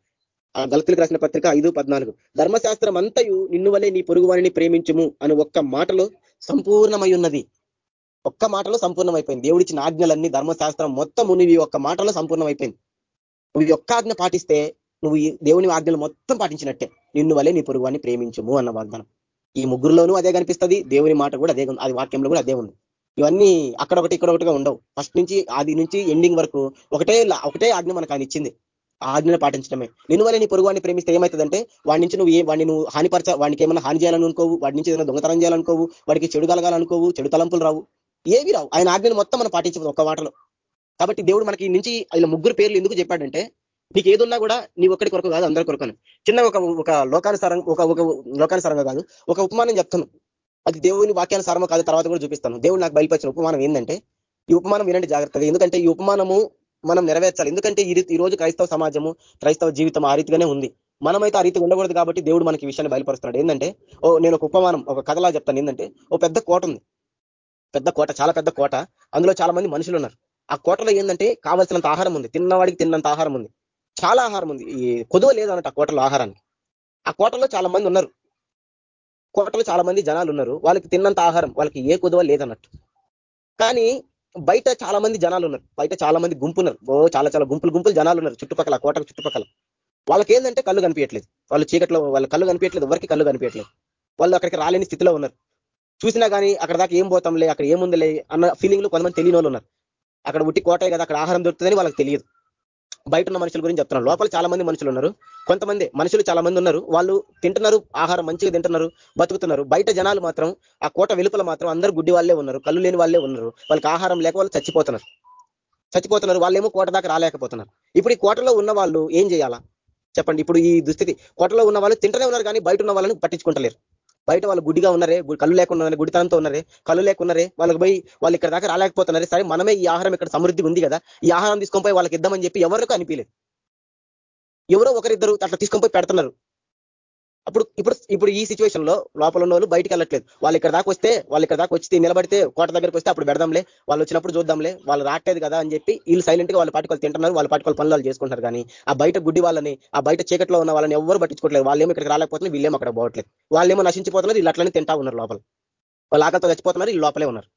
ఆ గలతీలకు రాసిన పత్రిక ఐదు పద్నాలుగు. ధర్మశాస్త్రం అంతయు నిన్ను వలే నీ పొరుగు వారిని ప్రేమించుము అని ఒక్క మాటలో సంపూర్ణమై ఉన్నది. ఒక్క మాటలో సంపూర్ణమైపోయింది. దేవుడిచ్చిన ఆజ్ఞలన్నీ ధర్మశాస్త్రం మొత్తం నువ్వు ఒక్క మాటలో సంపూర్ణమైపోయింది. నువ్వు ఒక్క ఆజ్ఞ పాటిస్తే నువ్వు దేవుని ఆజ్ఞలు మొత్తం పాటించినట్టే. నిన్ను వలే నీ పొరుగువాన్ని ప్రేమించము అన్న వాగ్దానం. ఈ ముగ్గురులోనూ అదే కనిపిస్తుంది. దేవుని మాట కూడా అదే అది వాక్యంలో కూడా అదే ఉంది. ఇవన్నీ అక్కడ ఒకటి ఇక్కడ ఒకటిగా ఉండవు. ఫస్ట్ నుంచి ఆది నుంచి ఎండింగ్ వరకు ఒకటే ఒకటే ఆజ్ఞ మనకు ఆయన ఇచ్చింది. ఆజ్ఞను పాటించడమే. నిన్ను వల్ల నీ పొరుగువాన్ని ప్రేమిస్తే ఏమవుతుందంటే వాడి నుంచి నువ్వు వాడిని నువ్వు హానిపరచ వాడికి ఏమైనా హాని చేయాలనుకోవు వాడి నుంచి ఏదైనా దొంగతనం చేయాలనుకోవు వాడికి చెడు కలగాలనుకోవు చెడు తలంపులు రావు ఏవి రావు. ఆయన ఆజ్ఞను మొత్తం మనం పాటించదు ఒక్క మాటలో. కాబట్టి దేవుడు మనకి నుంచి ఇలా ముగ్గురు పేర్లు ఎందుకు చెప్పాడంటే నీకు ఏదున్నా కూడా నీ ఒక్కడి కొరకు కాదు అందరి కొరకు చిన్న ఒక ఒక లోకానుసారం ఒక ఒక లోకానుసారంగా కాదు ఒక ఉపమానం చెప్తాను. అది దేవుని వాక్యానుసారమో కాదు తర్వాత కూడా చూపిస్తాను. దేవుడు నాకు బయలుపరిచిన ఉపమానం ఏంటంటే ఈ ఉపమానం వినండి జాగ్రత్తగా. ఎందుకంటే ఈ ఉపమానము మనం నెరవేర్చాలి. ఎందుకంటే ఈ రోజు క్రైస్తవ సమాజము క్రైస్తవ జీవితం ఆ రీతిగానే ఉంది. మనమైతే ఆ రీతి ఉండకూడదు కాబట్టి దేవుడు మనకి విషయాన్ని బయలుపరుస్తున్నాడు. ఏంటంటే ఓ నేను ఒక ఉపమానం ఒక కథలా చెప్తాను. ఏంటంటే ఓ పెద్ద కోట ఉంది. పెద్ద కోట చాలా పెద్ద కోట. అందులో చాలా మంది మనుషులు ఉన్నారు. ఆ కోటలో ఏంటంటే కావాల్సినంత ఆహారం ఉంది. తిన్నవాడికి తిన్నంత ఆహారం ఉంది. చాలా ఆహారం ఉంది. ఈ కొదువ లేదన్నట్టు ఆ కోటలో ఆహారానికి. ఆ కోటలో చాలా మంది ఉన్నారు. కోటలో చాలా మంది జనాలు ఉన్నారు. వాళ్ళకి తిన్నంత ఆహారం వాళ్ళకి ఏ కొదువ లేదన్నట్టు. కానీ బయట చాలా మంది జనాలు ఉన్నారు. బయట చాలా మంది గుంపు ఉన్నారు. ఓ చాలా చాలా గుంపులు గుంపులు జనాలు ఉన్నారు చుట్టుపక్కల కోటకు చుట్టుపక్కల. వాళ్ళకి ఏంటంటే కళ్ళు కనిపించట్లేదు. వాళ్ళు చీకట్లో వాళ్ళ కళ్ళు కనిపించట్లేదు. ఎవరికి కళ్ళు కనిపించట్లేదు. వాళ్ళు అక్కడికి రాలేని స్థితిలో ఉన్నారు. చూసినా కానీ అక్కడ దాకా ఏం పోతాంలే అక్కడ ఏముందిలే అన్న ఫీలింగ్లో కొంతమంది తెలియని వాళ్ళు ఉన్నారు. అక్కడ ఉట్టి కోటే కదా అక్కడ ఆహారం దొరుకుతుందని వాళ్ళకి తెలియదు. బయట ఉన్న మనుషుల గురించి చెప్తున్నారు లోపల చాలా మంది మనుషులు ఉన్నారు. కొంతమంది మనుషులు చాలా మంది ఉన్నారు. వాళ్ళు తింటున్నారు ఆహారం మంచిగా తింటున్నారు బతుకుతున్నారు. బయట జనాలు మాత్రం ఆ కోట వెలుపల మాత్రం అందరూ గుడ్డి వాళ్ళే ఉన్నారు కళ్ళు లేని వాళ్ళే ఉన్నారు. వాళ్ళకి ఆహారం లేక వాళ్ళు చచ్చిపోతున్నారు. చచ్చిపోతున్నారు. వాళ్ళేమో కోట దాకా రాలేకపోతున్నారు. ఇప్పుడు ఈ కోటలో ఉన్న వాళ్ళు ఏం చేయాలా? చెప్పండి. ఇప్పుడు ఈ దుస్థితి. కోటలో ఉన్న వాళ్ళు తింటనే ఉన్నారు కానీ బయట ఉన్న వాళ్ళని పట్టించుకుంటలేరు. బయట వాళ్ళు గుడిగా ఉన్నారే కళ్ళు లేకుండా గుడితనంతో ఉన్నారే కళ్ళు లేకున్నారే వాళ్ళకి పోయి వాళ్ళు ఇక్కడ దాకా రాలేకపోతున్నారే. సరే మనమే ఈ ఆహారం ఇక్కడ సమృద్ధి ఉంది కదా ఈ ఆహారం తీసుకొని పోయి వాళ్ళకి ఇద్దామని చెప్పి ఎవరికి అనిపించలేదు. ఎవరో ఒకరిద్దరు అట్లా తీసుకొని పోయి పెడుతున్నారు. అప్పుడు ఇప్పుడు ఇప్పుడు ఈ సిచ్యువేషన్లో లోపల ఉన్న వాళ్ళు బయటికి వెళ్ళట్లేదు. వాళ్ళు ఇక్కడ దాకా వస్తే వాళ్ళు ఇక్కడ దాకా వచ్చి నిలబడితే కోట దగ్గరికి వస్తే అప్పుడు పెడదాంలే. వాళ్ళు వచ్చినప్పుడు చూద్దాంలే. వాళ్ళు రాట్లేదు కదా అని చెప్పి వీళ్ళు సైలెంట్గా వాళ్ళ పాటికలు తింటున్నారు. వాళ్ళ పాటికలు పనులు చేసుకుంటారు కానీ ఆ బయట గుడ్డి వాళ్ళని ఆ బయట చీకట్లో ఉన్న వాళ్ళని ఎవరు పట్టించుకోవట్లేదు. వాళ్ళేమో ఇక్కడికి రాలేకపోతున్నారు. వీళ్ళేమో అక్కడ పోవట్లేదు. వాళ్ళేమో నశించిపోతున్నారు. వీళ్ళు అట్లనే తింటా ఉన్నారు లోపల. వాళ్ళు ఆకలితో చచ్చిపోతున్నారు. వీళ్ళు లోపలే ఉన్నారు.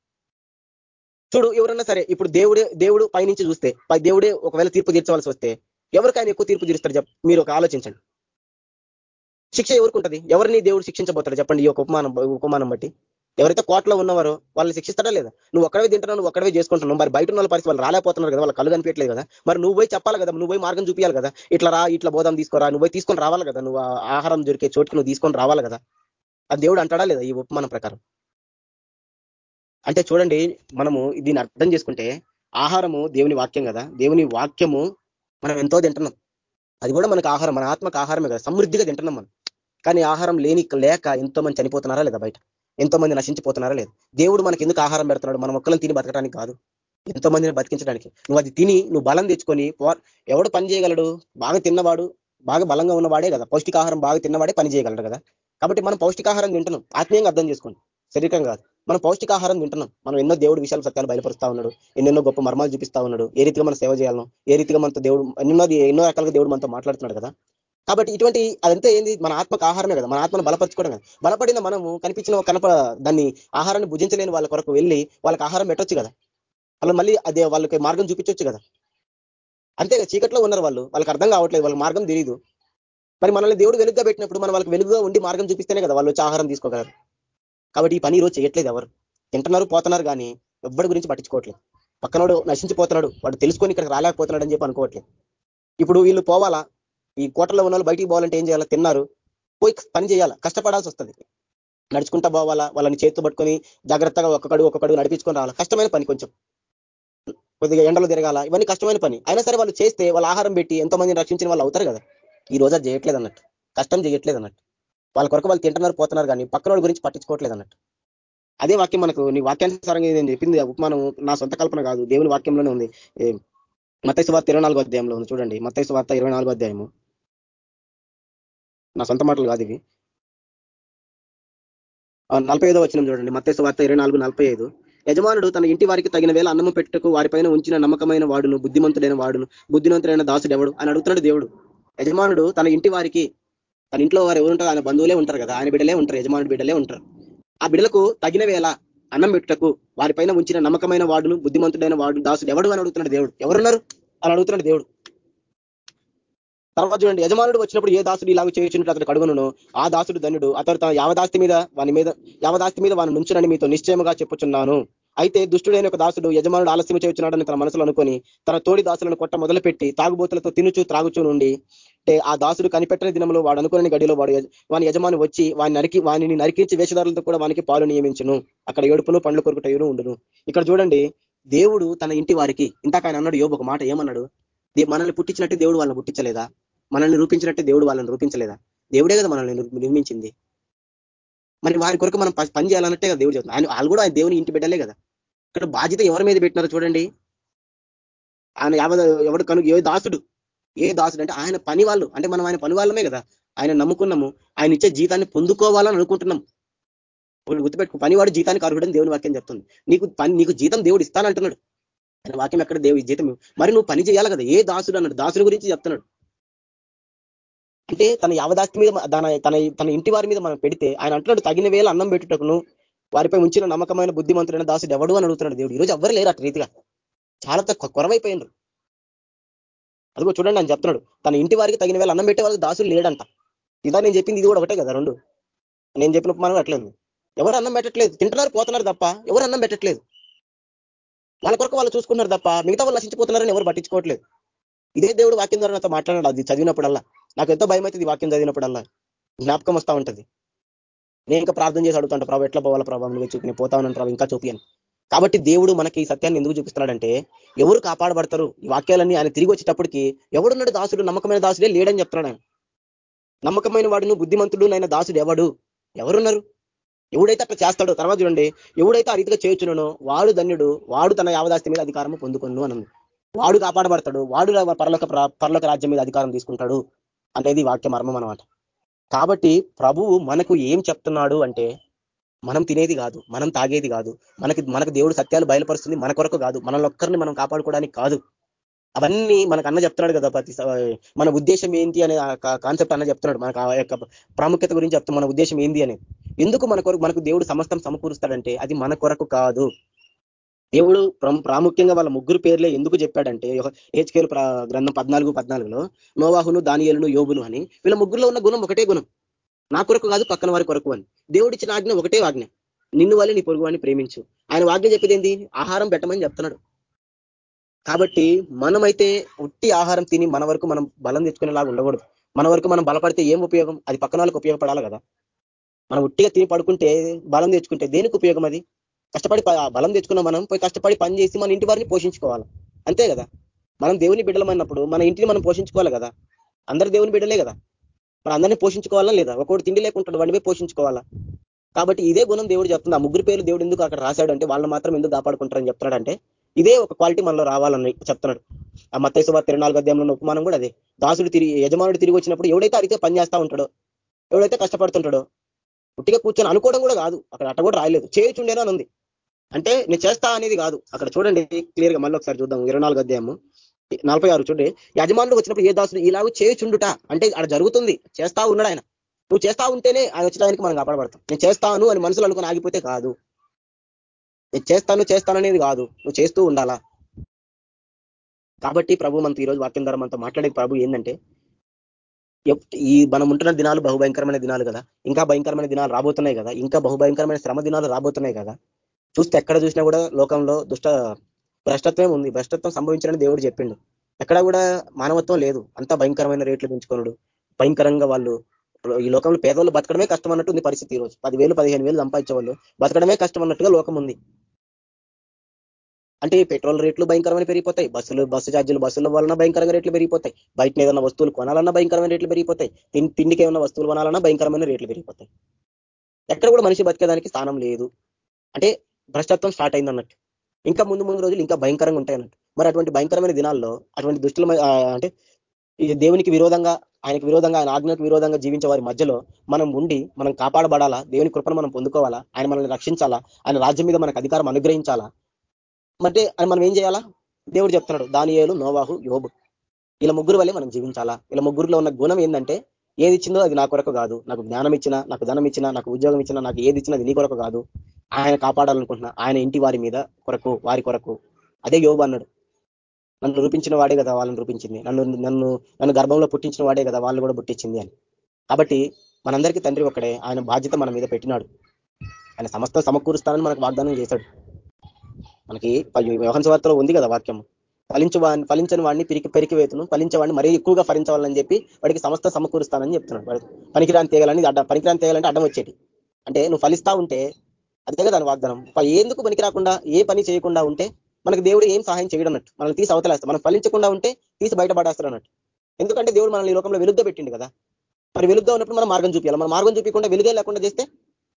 చూడు ఎవరన్నా సరే ఇప్పుడు దేవుడే దేవుడు పైనుంచి చూస్తే దేవుడే ఒకవేళ తీర్పు తీర్చవలసి వస్తే ఎవరికైనా ఎక్కువ తీర్పు తీరుస్తారు చెప్ మీరు ఒక ఆలోచించండి. శిక్ష ఎవరికి ఉంటుంది ఎవరిని దేవుడు శిక్షించబోతాడు? చెప్పండి ఈ ఒక ఉపమానం ఉపమానం బట్టి. ఎవరైతే కోట్లో ఉన్నవారో వాళ్ళని శిక్షిస్తాడా లేదా? నువ్వు ఒక్కడే తింటున్నావు నువ్వు ఒక్కడే చేసుకుంటున్నావు. మరి బయట ఉన్న పరిస్థితి వాళ్ళు రాలేకపోతున్నారు కదా వాళ్ళు కళ్ళు కనిపించలేదు కదా. మరి నువ్వు పోయి చెప్పాలి కదా నువ్వు పోయి మార్గం చూపించాలి కదా. ఇట్లా రా ఇట్లా బోధం తీసుకోరా నువ్వు పోయి తీసుకొని రావాలి కదా. నువ్వు ఆహారం దొరికే చోటుకి నువ్వు తీసుకొని రావాలి కదా. అది దేవుడు అంటాడా లేదా ఈ ఉపమానం ప్రకారం? అంటే చూడండి మనము దీన్ని అర్థం చేసుకుంటే ఆహారము దేవుని వాక్యం కదా. దేవుని వాక్యము మనం ఎంతో తింటున్నాం. అది కూడా మనకు ఆహారం మన ఆత్మకు ఆహారమే కదా. సమృద్ధిగా తింటున్నాం మనం. కానీ ఆహారం లేని లేక ఎంతో మంది చనిపోతున్నారా లేదా బయట? ఎంతో మంది నశించిపోతున్నారా లేదు? దేవుడు మనకి ఎందుకు ఆహారం పెడుతున్నాడు? మన మొక్కలను తిని బతకడానికి కాదు. ఎంతో మందిని బతికించడానికి. నువ్వు అది తిని నువ్వు బలం తెచ్చుకొని ఎవడు పని చేయగలడు? బాగా తిన్నవాడు బాగా బలంగా ఉన్నవాడే కదా. పౌష్టికాహారం బాగా తిన్నవాడే పని చేయగలడు కదా. కాబట్టి మనం పౌష్టికాహారం తింటున్నాం. ఆత్మీయంగా అర్థం చేసుకోండి. శరీరం కాదు. మనం పౌష్టికాహారం తింటున్నాం. మనం ఎన్నో దేవుడు విషయాలు సత్యాలు బయలుపరుస్తా ఉన్నాడు. ఎన్నెన్నో గొప్ప మర్మాలు చూపిస్తా ఉన్నాడు. ఏ రీతిగా మనం సేవ చేయాలను ఏ రీతిగా మనతో దేవుడు ఎన్నో ఎన్నో రకాలుగా దేవుడు మనతో మాట్లాడుతున్నాడు కదా. కాబట్టి ఇటువంటి అదంతా ఏంది? మన ఆత్మకు ఆహారమే కదా. మన ఆత్మను బలపరచుకోవడం కదా బలపడిన మనము కనిపించిన కనప దాన్ని ఆహారాన్ని భుజించలేని వాళ్ళ కొరకు వెళ్ళి వాళ్ళకి ఆహారం పెట్టొచ్చు కదా. వాళ్ళు మళ్ళీ అదే వాళ్ళకి మార్గం చూపించవచ్చు కదా. అంతే చీకట్లో ఉన్నారు వాళ్ళు. వాళ్ళకి అర్థం కావట్లేదు. వాళ్ళకి మార్గం తెలియదు మరి మనల్ని దేవుడు వెలుగుగా పెట్టినప్పుడు మనం వాళ్ళకి వెలుగుగా ఉండి మార్గం చూపిస్తేనే కదా వాళ్ళు వచ్చి ఆహారం తీసుకోగలరు. కాబట్టి ఈ పని ఈరోజు చేయట్లేదు ఎవరు. తింటున్నారు పోతున్నారు కానీ ఎవ్వడి గురించి పట్టించుకోవట్లేదు. పక్కనోడు నశించిపోతున్నాడు. వాడు తెలుసుకొని ఇక్కడికి రాలేకపోతున్నాడు అని చెప్పి అనుకోవట్లేదు. ఇప్పుడు వీళ్ళు పోవాలా? ఈ కోటలో ఉన్న బయటికి పోవాలంటే ఏం చేయాలి? తిన్నారు. పోయి పని చేయాలి. కష్టపడాల్సి వస్తుంది. నడుచుకుంటా పోవాలా? వాళ్ళని చేతు పట్టుకొని జాగ్రత్తగా ఒక్కడు ఒక్కడు నడిపించుకొని రావాలి? కష్టమైన పని కొంచెం. కొద్దిగా ఎండలు తిరగాల? ఇవన్నీ కష్టమైన పని. అయినా సరే వాళ్ళు చేస్తే వాళ్ళ ఆహారం పెట్టి ఎంతో మందిని రక్షించిన వాళ్ళు అవుతారు కదా. ఈ రోజు అది చేయట్లేదు అన్నట్టు. కష్టం చేయట్లేదు అన్నట్టు. వాళ్ళ కొరకు వాళ్ళు తింటున్నారు పోతున్నారు కానీ పక్కన గురించి పట్టించుకోవట్లేదు అన్నట్టు. అదే వాక్యం మనకు నీ వాక్యానుసారంగా నేను చెప్పింది ఉపమానం నా సొంత కల్పన కాదు. దేవుని వాక్యంలోనే ఉంది. మతైసు వార్త ఇరవై నాలుగో అధ్యాయంలో ఉంది. చూడండి. మతైసు వార్త ఇరవై నాలుగో అధ్యాయము. నా సొంత మాటలు కాదు ఇవి. నలభై ఐదో వచ్చిన చూడండి. మత్స్య వార్త ఇరవై నాలుగు నలభై ఐదు. యజమానుడు తన ఇంటి వారికి తగిన వేళ అన్నము పెట్టుకు వారిపైన ఉంచిన నమ్మకమైన వాడును బుద్ధిమంతుడైన వాడును. బుద్ధిమంతుడైన దాసుడు ఎవడు? అని అడుగుతున్నాడు దేవుడు. యజమానుడు తన ఇంటి వారికి తన ఇంట్లో వారు ఎవరు ఉంటారు ఆయన బంధువులే ఉంటారు కదా. ఆయన బిడ్డలే ఉంటారు యజమానుడు బిడ్డలే ఉంటారు. ఆ బిడ్డలకు తగిన వేళ అన్నం పెట్టుటకు వారిపైన ఉంచిన నమ్మకమైన వాడును బుద్ధిమంతుడైన వాడు దాసుడు ఎవడు అని అడుగుతున్నాడు దేవుడు? ఎవరున్నారు? అని అడుగుతున్నాడు దేవుడు. తర్వాత చూడండి యజమానుడు వచ్చినప్పుడు ఏ దాసుడు ఇలాగ చేయించినట్టు అతడు కడుగును ఆ దాసుడు ధనుడు అతడు తన యావదాస్తి మీద వాని మీద యావదాస్తి మీద వాని నుంచునని మీతో నిశ్చయముగా చెప్పుచున్నాను. అయితే దుష్టుడైన ఒక దాసుడు యజమానుడు ఆలస్యం చేయించున్నాడని తన మనసులో అనుకొని తన తోడి దాసులను కొట్ట మొదలుపెట్టి తాగుబోతులతో తినుచు త్రాగుచూ నుండి అంటే ఆ దాసుడు కనిపెట్టిన దినంలో వాడు అనుకుని గడిలో వాడు వాని యజమాని వచ్చి వాని నరికి వానిని నరికించి వేషధారులతో కూడా వానికి పాలు నియమించును. అక్కడ ఏడుపును పండ్లు కొరుకుటయును ఉండును. ఇక్కడ చూడండి దేవుడు తన ఇంటి వారికి ఇంతక ఆయన అన్నాడు యోబు ఒక మాట ఏమన్నాడు? మనల్ని పుట్టించినట్టు దేవుడు వాళ్ళని పుట్టించలేదా? మనల్ని రూపించినట్టే దేవుడు వాళ్ళని రూపించలేదా? దేవుడే కదా మనల్ని నిర్మించింది. మరి వారి కొరకు మనం పని చేయాలన్నట్టే కదా దేవుడు చెప్తుంది ఆయన వాళ్ళు కూడా ఆయన దేవుని ఇంటి బిడ్డలే కదా. ఇక్కడ బాధ్యత ఎవరి మీద పెట్టినారో చూడండి. ఆయన ఎవడు కనుక ఏ దాసుడు ఏ దాసుడు అంటే ఆయన పని వాళ్ళు. అంటే మనం ఆయన పని వాళ్ళమే కదా. ఆయన నమ్ముకున్నాము. ఆయన ఇచ్చే జీతాన్ని పొందుకోవాలని అనుకుంటున్నాం. గుర్తుపెట్టుకు పనివాడు జీతానికి అర్హుడని దేవుని వాక్యం చెప్తుంది. నీకు పని నీకు జీతం దేవుడు ఇస్తానంటున్నాడు. ఆయన వాక్యం ఎక్కడ దేవుడి జీతం మరి నువ్వు పని చేయాలి కదా. ఏ దాసుడు అన్నాడు. దాసుడి గురించి చెప్తున్నాడు. అంటే తన యావదాస్తి మీద తన తన తన ఇంటి వారి మీద మనం పెడితే ఆయన అంటున్నాడు తగిన వేళ అన్నం పెట్టుటకును వారిపై ఉంచిన నమ్మకమైన బుద్ధిమంతుడైన దాసుడు ఎవడు అని అడుగుతున్నాడు దేవుడు. ఈరోజు ఎవరు లేరు అటు రీతిగా. చాలా తక్కువ కొరవైపోయినారు. అదిగో చూడండి అని చెప్తున్నాడు. తన ఇంటి వారికి తగిన వేళ అన్నం పెట్టే వాళ్ళకి దాసులు లేడంట. ఇదా నేను చెప్పింది ఇది కూడా ఒకటే కదా రెండు. నేను చెప్పిన మనం అట్లేదు. ఎవరు అన్నం పెట్టట్లేదు? తింటున్నారు పోతున్నారు తప్ప ఎవరు అన్నం పెట్టట్లేదు. వాళ్ళ కొరకు వాళ్ళు చూసుకున్నారు తప్ప మిగతా వాళ్ళు నశించిపోతున్నారని ఎవరు పట్టించుకోవట్లేదు. ఇదే దేవుడు వాక్యం ద్వారా నాతో మాట్లాడాడు అది చదివినప్పుడల్లా. నాకు ఎంతో భయం అవుతుంది వాక్యం చదివినప్పుడల్లా. జ్ఞాపకం వస్తూ ఉంటది. నేను ఇంకా ప్రార్థన చేసి అడుగుతాంట ప్రభావ ఎట్లా పోవాల ప్రభావం నువ్వు చూపి పోతా ఉన్నాను ప్రభావ ఇంకా చూపియను కాబట్టి దేవుడు మనకి ఈ సత్యాన్ని ఎందుకు చూపిస్తున్నాడంటే ఎవరు కాపాడబడతారు? ఈ వాక్యాలన్నీ ఆయన తిరిగి వచ్చేటప్పటికి ఎవడున్నాడు దాసుడు? నమ్మకమైన దాసుడే లేడని చెప్తున్నాడు ఆయన. నమ్మకమైన వాడును బుద్ధిమంతుడు నైనా దాసుడు ఎవడు? ఎవరున్నారు? ఎవడైతే అట్లా చేస్తాడో తర్వాత చూడండి. ఎవడైతే ఆ రీతిగా చేయొచ్చునో వాడు ధన్యుడు వాడు తన యావదాస్తి మీద అధికారం పొందుకును అని వాడు కాపాడబడతాడు వాడు పరలోక పరలోక రాజ్యం మీద అధికారం తీసుకుంటాడు. అనేది వాక్య మర్మం అనమాట కాబట్టి ప్రభువు మనకు ఏం చెప్తున్నాడు అంటే మనం తినేది కాదు మనం తాగేది కాదు మనకి మనకు దేవుడు సత్యాలు బయలుపరుస్తుంది మన కొరకు కాదు మనల్ని ఒక్కరిని మనం కాపాడుకోవడానికి కాదు. అవన్నీ మనకు అన్న చెప్తున్నాడు కదా ప్రతి మన ఉద్దేశం ఏంటి అనే కాన్సెప్ట్ అన్న చెప్తున్నాడు. మనకు ఆ యొక్క ప్రాముఖ్యత గురించి చెప్తాం మన ఉద్దేశం ఏంది అనేది ఎందుకు మన కొరకు మనకు దేవుడు సమస్తం సమకూరుస్తాడంటే అది మన కొరకు కాదు. దేవుడు ప్రాముఖ్యంగా వాళ్ళ ముగ్గురు పేర్లే ఎందుకు చెప్పాడంటే హెచ్కేలు గ్రంథం పద్నాలుగు పద్నాలుగులో నోవాహును దానియలను యోగును అని. వీళ్ళ ముగ్గురులో ఉన్న గుణం ఒకటే గుణం. నా కొరకు కాదు పక్కన వారి కొరకు అని. దేవుడిచ్చిన ఆజ్ఞ ఒకటే ఆజ్ఞ. నిన్ను వల్లే నీ పొరుగు ప్రేమించు. ఆయన ఆజ్ఞ చెప్పేది ఏంది ఆహారం పెట్టమని చెప్తున్నాడు. కాబట్టి మనమైతే ఉట్టి ఆహారం తిని మన వరకు మనం బలం తెచ్చుకునేలాగా ఉండకూడదు. మన వరకు మనం బలపడితే ఏం ఉపయోగం? అది పక్కన వాళ్ళకి ఉపయోగపడాలి కదా. మనం ఉట్టిగా తిని పడుకుంటే బలం తెచ్చుకుంటే దేనికి ఉపయోగం అది? కష్టపడి బలం తెచ్చుకున్న మనం పోయి కష్టపడి పని చేసి మన ఇంటి వారిని పోషించుకోవాలి? అంతే కదా? మనం దేవుని బిడ్డలమన్నప్పుడు మన ఇంటిని మనం పోషించుకోవాలి కదా? అందరు దేవుని బిడ్డలే కదా? మన అందరినీ పోషించుకోవాలా లేదా? ఒకటి తిండి లేకుంటాడు వాడిని పోషించుకోవాలా? కాబట్టి ఇదే గుణం దేవుడు చెప్తుంది. ఆ ముగ్గురు పేరు దేవుడు ఎందుకు అక్కడ రాశాడు అంటే వాళ్ళు మాత్రం ఎందుకు కాపాడుకుంటారని చెప్తున్నాడంటే ఇదే ఒక క్వాలిటీ మనలో రావాలని చెప్తున్నాడు. ఆ మత్తైసు తిరునాలుగు నాలుగు అధ్యాయంలో ఉపమానం కూడా అదే. దాసుడు తిరిగి యజమానుడు తిరిగి వచ్చినప్పుడు ఎవడైతే అడిగితే పని చేస్తా ఉంటాడో ఎవడైతే కష్టపడుతుంటాడో పుట్టిగా కూర్చొని అనుకోవడం కూడా కాదు. అక్కడ అట్ట కూడా రాయలేదు. చేయుచుండేనా ఉంది. అంటే నేను చేస్తా అనేది కాదు. అక్కడ చూడండి క్లియర్గా మళ్ళీ ఒకసారి చూద్దాం. ఇరవై నాలుగు అధ్యాయము నలభై ఆరు చూడండి. యజమానులకు వచ్చినప్పుడు ఏ దాసుడు ఇలాగ చేయుచుండుట? అంటే అక్కడ జరుగుతుంది. చేస్తా ఉన్నాడు ఆయన. నువ్వు చేస్తా ఉంటేనే ఆయన వచ్చడానికి మనం కాపాడబడతాం. నేను చేస్తాను అని మనసులు అనుకుని ఆగిపోతే కాదు. నేను చేస్తాను చేస్తాను అనేది కాదు. నువ్వు చేస్తూ ఉండాలా? కాబట్టి ప్రభు మనతో ఈరోజు వాక్యం ద్వారా మనతో మాట్లాడే ప్రభు ఏంటంటే ఈ మనం ఉంటున్న దినాలు బహుభయంకరమైన దినాలు కదా. ఇంకా భయంకరమైన దినాలు రాబోతున్నాయి కదా. ఇంకా బహుభయంకరమైన శ్రమ దినాలు రాబోతున్నాయి కదా. చూస్తే ఎక్కడ చూసినా కూడా లోకంలో దుష్ట భ్రష్టత్వం ఉంది. భ్రష్టత్వం సంభవించాలని దేవుడు చెప్పిండు. ఎక్కడ కూడా మానవత్వం లేదు. అంత భయంకరమైన రేట్లు పెంచుకోనుడు భయంకరంగా వాళ్ళు ఈ లోకంలో పేదవాళ్ళు బతకడమే కష్టం అన్నట్టు ఉంది పరిస్థితి ఈరోజు. పదివేలు పదిహేను వేలు సంపాదించే వాళ్ళు బతకడమే కష్టం అన్నట్టుగా లోకం ఉంది. అంటే పెట్రోల్ రేట్లు భయంకరమైన పెరిగిపోతాయి. బస్సులు బస్సు ఛార్జీలు బస్సుల వలన భయంకరంగా రేట్లు పెరిగిపోతాయి. బయట ఏదైనా వస్తువులు కొనాలన్నా భయంకరమైన రేట్లు పెరిగిపోతాయి. తిండికి ఏమైనా వస్తువులు కొనాలన్నా భయంకరమైన రేట్లు పెరిగిపోతాయి. ఎక్కడ కూడా మనిషి బతికేదానికి స్థానం లేదు. అంటే భ్రష్టత్వం స్టార్ట్ అయింది అన్నట్టు. ఇంకా ముందు ముందు రోజులు ఇంకా భయంకరంగా ఉంటాయి అన్నట్టు. మరి అటువంటి భయంకరమైన దినాల్లో అటువంటి దుష్టుల అంటే దేవునికి విరోధంగా ఆయనకు విరోధంగా ఆయన ఆజ్ఞకు విరోధంగా జీవించే వారి మధ్యలో మనం ఉండి మనం కాపాడబడాలా? దేవుని కృపను మనం పొందుకోవాలా? ఆయన మనల్ని రక్షించాలా? ఆయన రాజ్యం మీద మనకు అధికారం అనుగ్రహించాలా? అంటే మనం ఏం చేయాలా? దేవుడు చెప్తున్నాడు దానియేలు నోవాహు యోబు. ఇలా ముగ్గురు వల్లే మనం జీవించాలా? ఇలా ముగ్గురులో ఉన్న గుణం ఏంటంటే ఏది ఇచ్చిందో అది నా కొరకు కాదు. నాకు జ్ఞానం ఇచ్చినా నాకు ధనం ఇచ్చినా నాకు ఉద్యోగం ఇచ్చినా నాకు ఏది ఇచ్చినా అది నీ కొరకు కాదు. ఆయన కాపాడాలనుకుంటున్నా. ఆయన ఇంటి వారి మీద కొరకు వారి కొరకు. అదే యోగు అన్నాడు. నన్ను రూపించిన వాడే కదా వాళ్ళని రూపించింది. నన్ను నన్ను నన్ను గర్భంలో పుట్టించిన వాడే కదా వాళ్ళు కూడా పుట్టించింది అని. కాబట్టి మనందరికీ తండ్రి ఒకడే ఆయన బాధ్యత మన మీద పెట్టినాడు. ఆయన సమస్త సమకూరుస్తానని మనకు వాగ్దానం చేశాడు. మనకి వ్యవహన్ వార్తలో ఉంది కదా వాక్యం ఫలించు ఫలించని వాడిని పిరికి పెరికి వేతును ఫలించేవాడిని మరీ ఎక్కువగా ఫలించవాలని చెప్పి వాడికి సమస్త సమకూరుస్తానని చెప్తున్నాడు. వాడు పనికిరాని తేగాలని అడ్డ పనికిరాని తేగాలంటే అడ్డం వచ్చేటి. అంటే నువ్వు ఫలిస్తా ఉంటే అదే కదా వాగ్దానం. ఎందుకు పనికి రాకుండా ఏ పని చేయకుండా ఉంటే మనకు దేవుడు ఏం సహాయం చేయడం అన్నట్టు మనల్ని తీసి అవతలేస్తాం మనం ఫలించకుండా ఉంటే తీసి బయటపడేస్తారు అన్నట్టు ఎందుకంటే దేవుడు మనల్ని ఈ లోకంలో వెలుగ్గా పెట్టిండు కదా. మరి వెలుగ్గా ఉన్నప్పుడు మనం మార్గం చూపించాలి మనం మార్గం చూపించకుండా వెలుగే లేకుండా చేస్తే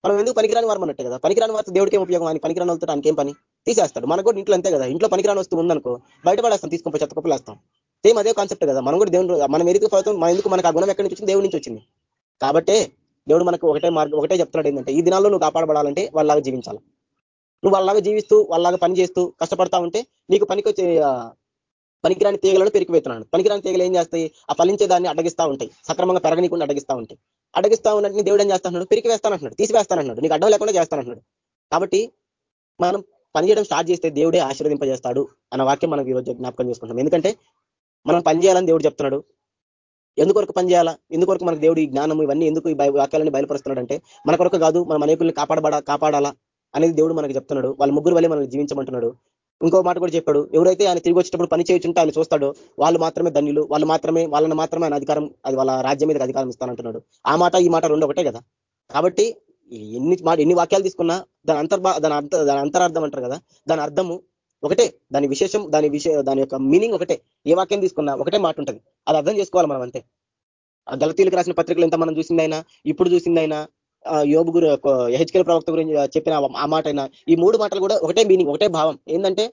మనం ఎందుకు పనికిరాని వారం అన్నట్టు కదా. పనికిరాని వారితో దేవుడికి ఉపయోగం? అని పనికిరాని వాళ్ళతో ఆయనకేం పని? తీసేస్తాడు. మనకు కూడా ఇంట్లో అంతే కదా. ఇంట్లో పనికిరాని వస్తువు ఉందనుకో బయట పడేస్తాం తీసుకొని చెత్త కుప్పలేస్తాం. సేమ్ అదే కాన్సెప్ట్ కదా. మనం కూడా దేవుడు మనం ఎదుగు ఫలితం మన ఎందుకు మనకు ఆ గుణం ఎక్కడి నుంచి వచ్చింది? దేవుడి నుంచి వచ్చింది. కాబట్టే దేవుడు మనకు ఒకటే మార్గం ఒకటే చెప్తున్నాడు ఏంటంటే ఈ దినాల్లో నువ్వు కాపాడబడాలంటే వాళ్ళలాగా జీవించాలి. నువ్వు వాళ్ళలాగా జీవిస్తూ వాళ్ళలాగా పని చేస్తూ కష్టపడతా ఉంటే నీకు పనికి వచ్చే పనికిరాని తీగలను పెరిగిపోతున్నాడు. పనికిరాని తీగలు ఏం చేస్తాయి? ఆ ఫలించే దాన్ని అడ్డగిస్తా ఉంటాయి. సక్రమంగా పెరగనీకుండా అడగిస్తూ ఉంటాయి. అడగిస్తా ఉన్నట్టు దేవుడు ఏం చేస్తాడు పిరికి వేస్తానంటున్నాడు తీసివేస్తానంటున్నాడు. నీకు అడ్డం లేకుండా చేస్తానంటున్నాడు. కాబట్టి మనం పనిచేయడం స్టార్ట్ చేస్తే దేవుడే ఆశీర్వదింపజేస్తాడు అన్న వాక్యం మనకి ఈరోజు జ్ఞాపకం చేసుకుంటాం ఎందుకంటే మనం పని చేయాలని దేవుడు చెప్తున్నాడు. ఎందుకొరకు పని చేయాలా? ఎందుకొరకు మనకు దేవుడు ఈ జ్ఞానం ఇవన్నీ ఎందుకు ఈ వాక్యాలని బయలుపరుస్తున్నాడు అంటే మన కొరకు కాదు మనం అనేకుల్ని కాపాడబడా కాపాడాలా అనేది దేవుడు మనకు చెప్తున్నాడు. వాళ్ళ ముగ్గురు వల్లే మనల్ని జీవించమంటున్నాడు. ఇంకో మాట కూడా చెప్పాడు. ఎవరైతే ఆయన తిరిగి వచ్చేటప్పుడు పని చేయించుంటే ఆయన చూస్తాడో వాళ్ళు మాత్రమే ధన్యులు వాళ్ళు మాత్రమే వాళ్ళని మాత్రమే ఆయన అధికారం అది వాళ్ళ రాజ్యం మీద అధికారం ఇస్తానంటున్నాడు. ఆ మాట ఈ మాట రెండు ఒకటే కదా. కాబట్టి ఎన్ని మాట ఎన్ని వాక్యాలు తీసుకున్నా దాని అంతర్భా దాని అంత దాని అంతరార్థం అంటారు కదా దాని అర్థము ఒకటే దాని విశేషం దాని విషయ దాని యొక్క మీనింగ్ ఒకటే ఏ వాక్యం తీసుకున్నా ఒకటే మాట ఉంటుంది. అది అర్థం చేసుకోవాలి మనం అంతే. గలతీలకు రాసిన పత్రికలు ఎంత మనం చూసిందైనా ఇప్పుడు చూసిందైనా యోబు గురు హెచ్కేల ప్రవక్త గురించి చెప్పిన ఆ మాట అయినా ఈ మూడు మాటలు కూడా ఒకటే మీనింగ్ ఒకటే భావం. ఏంటంటే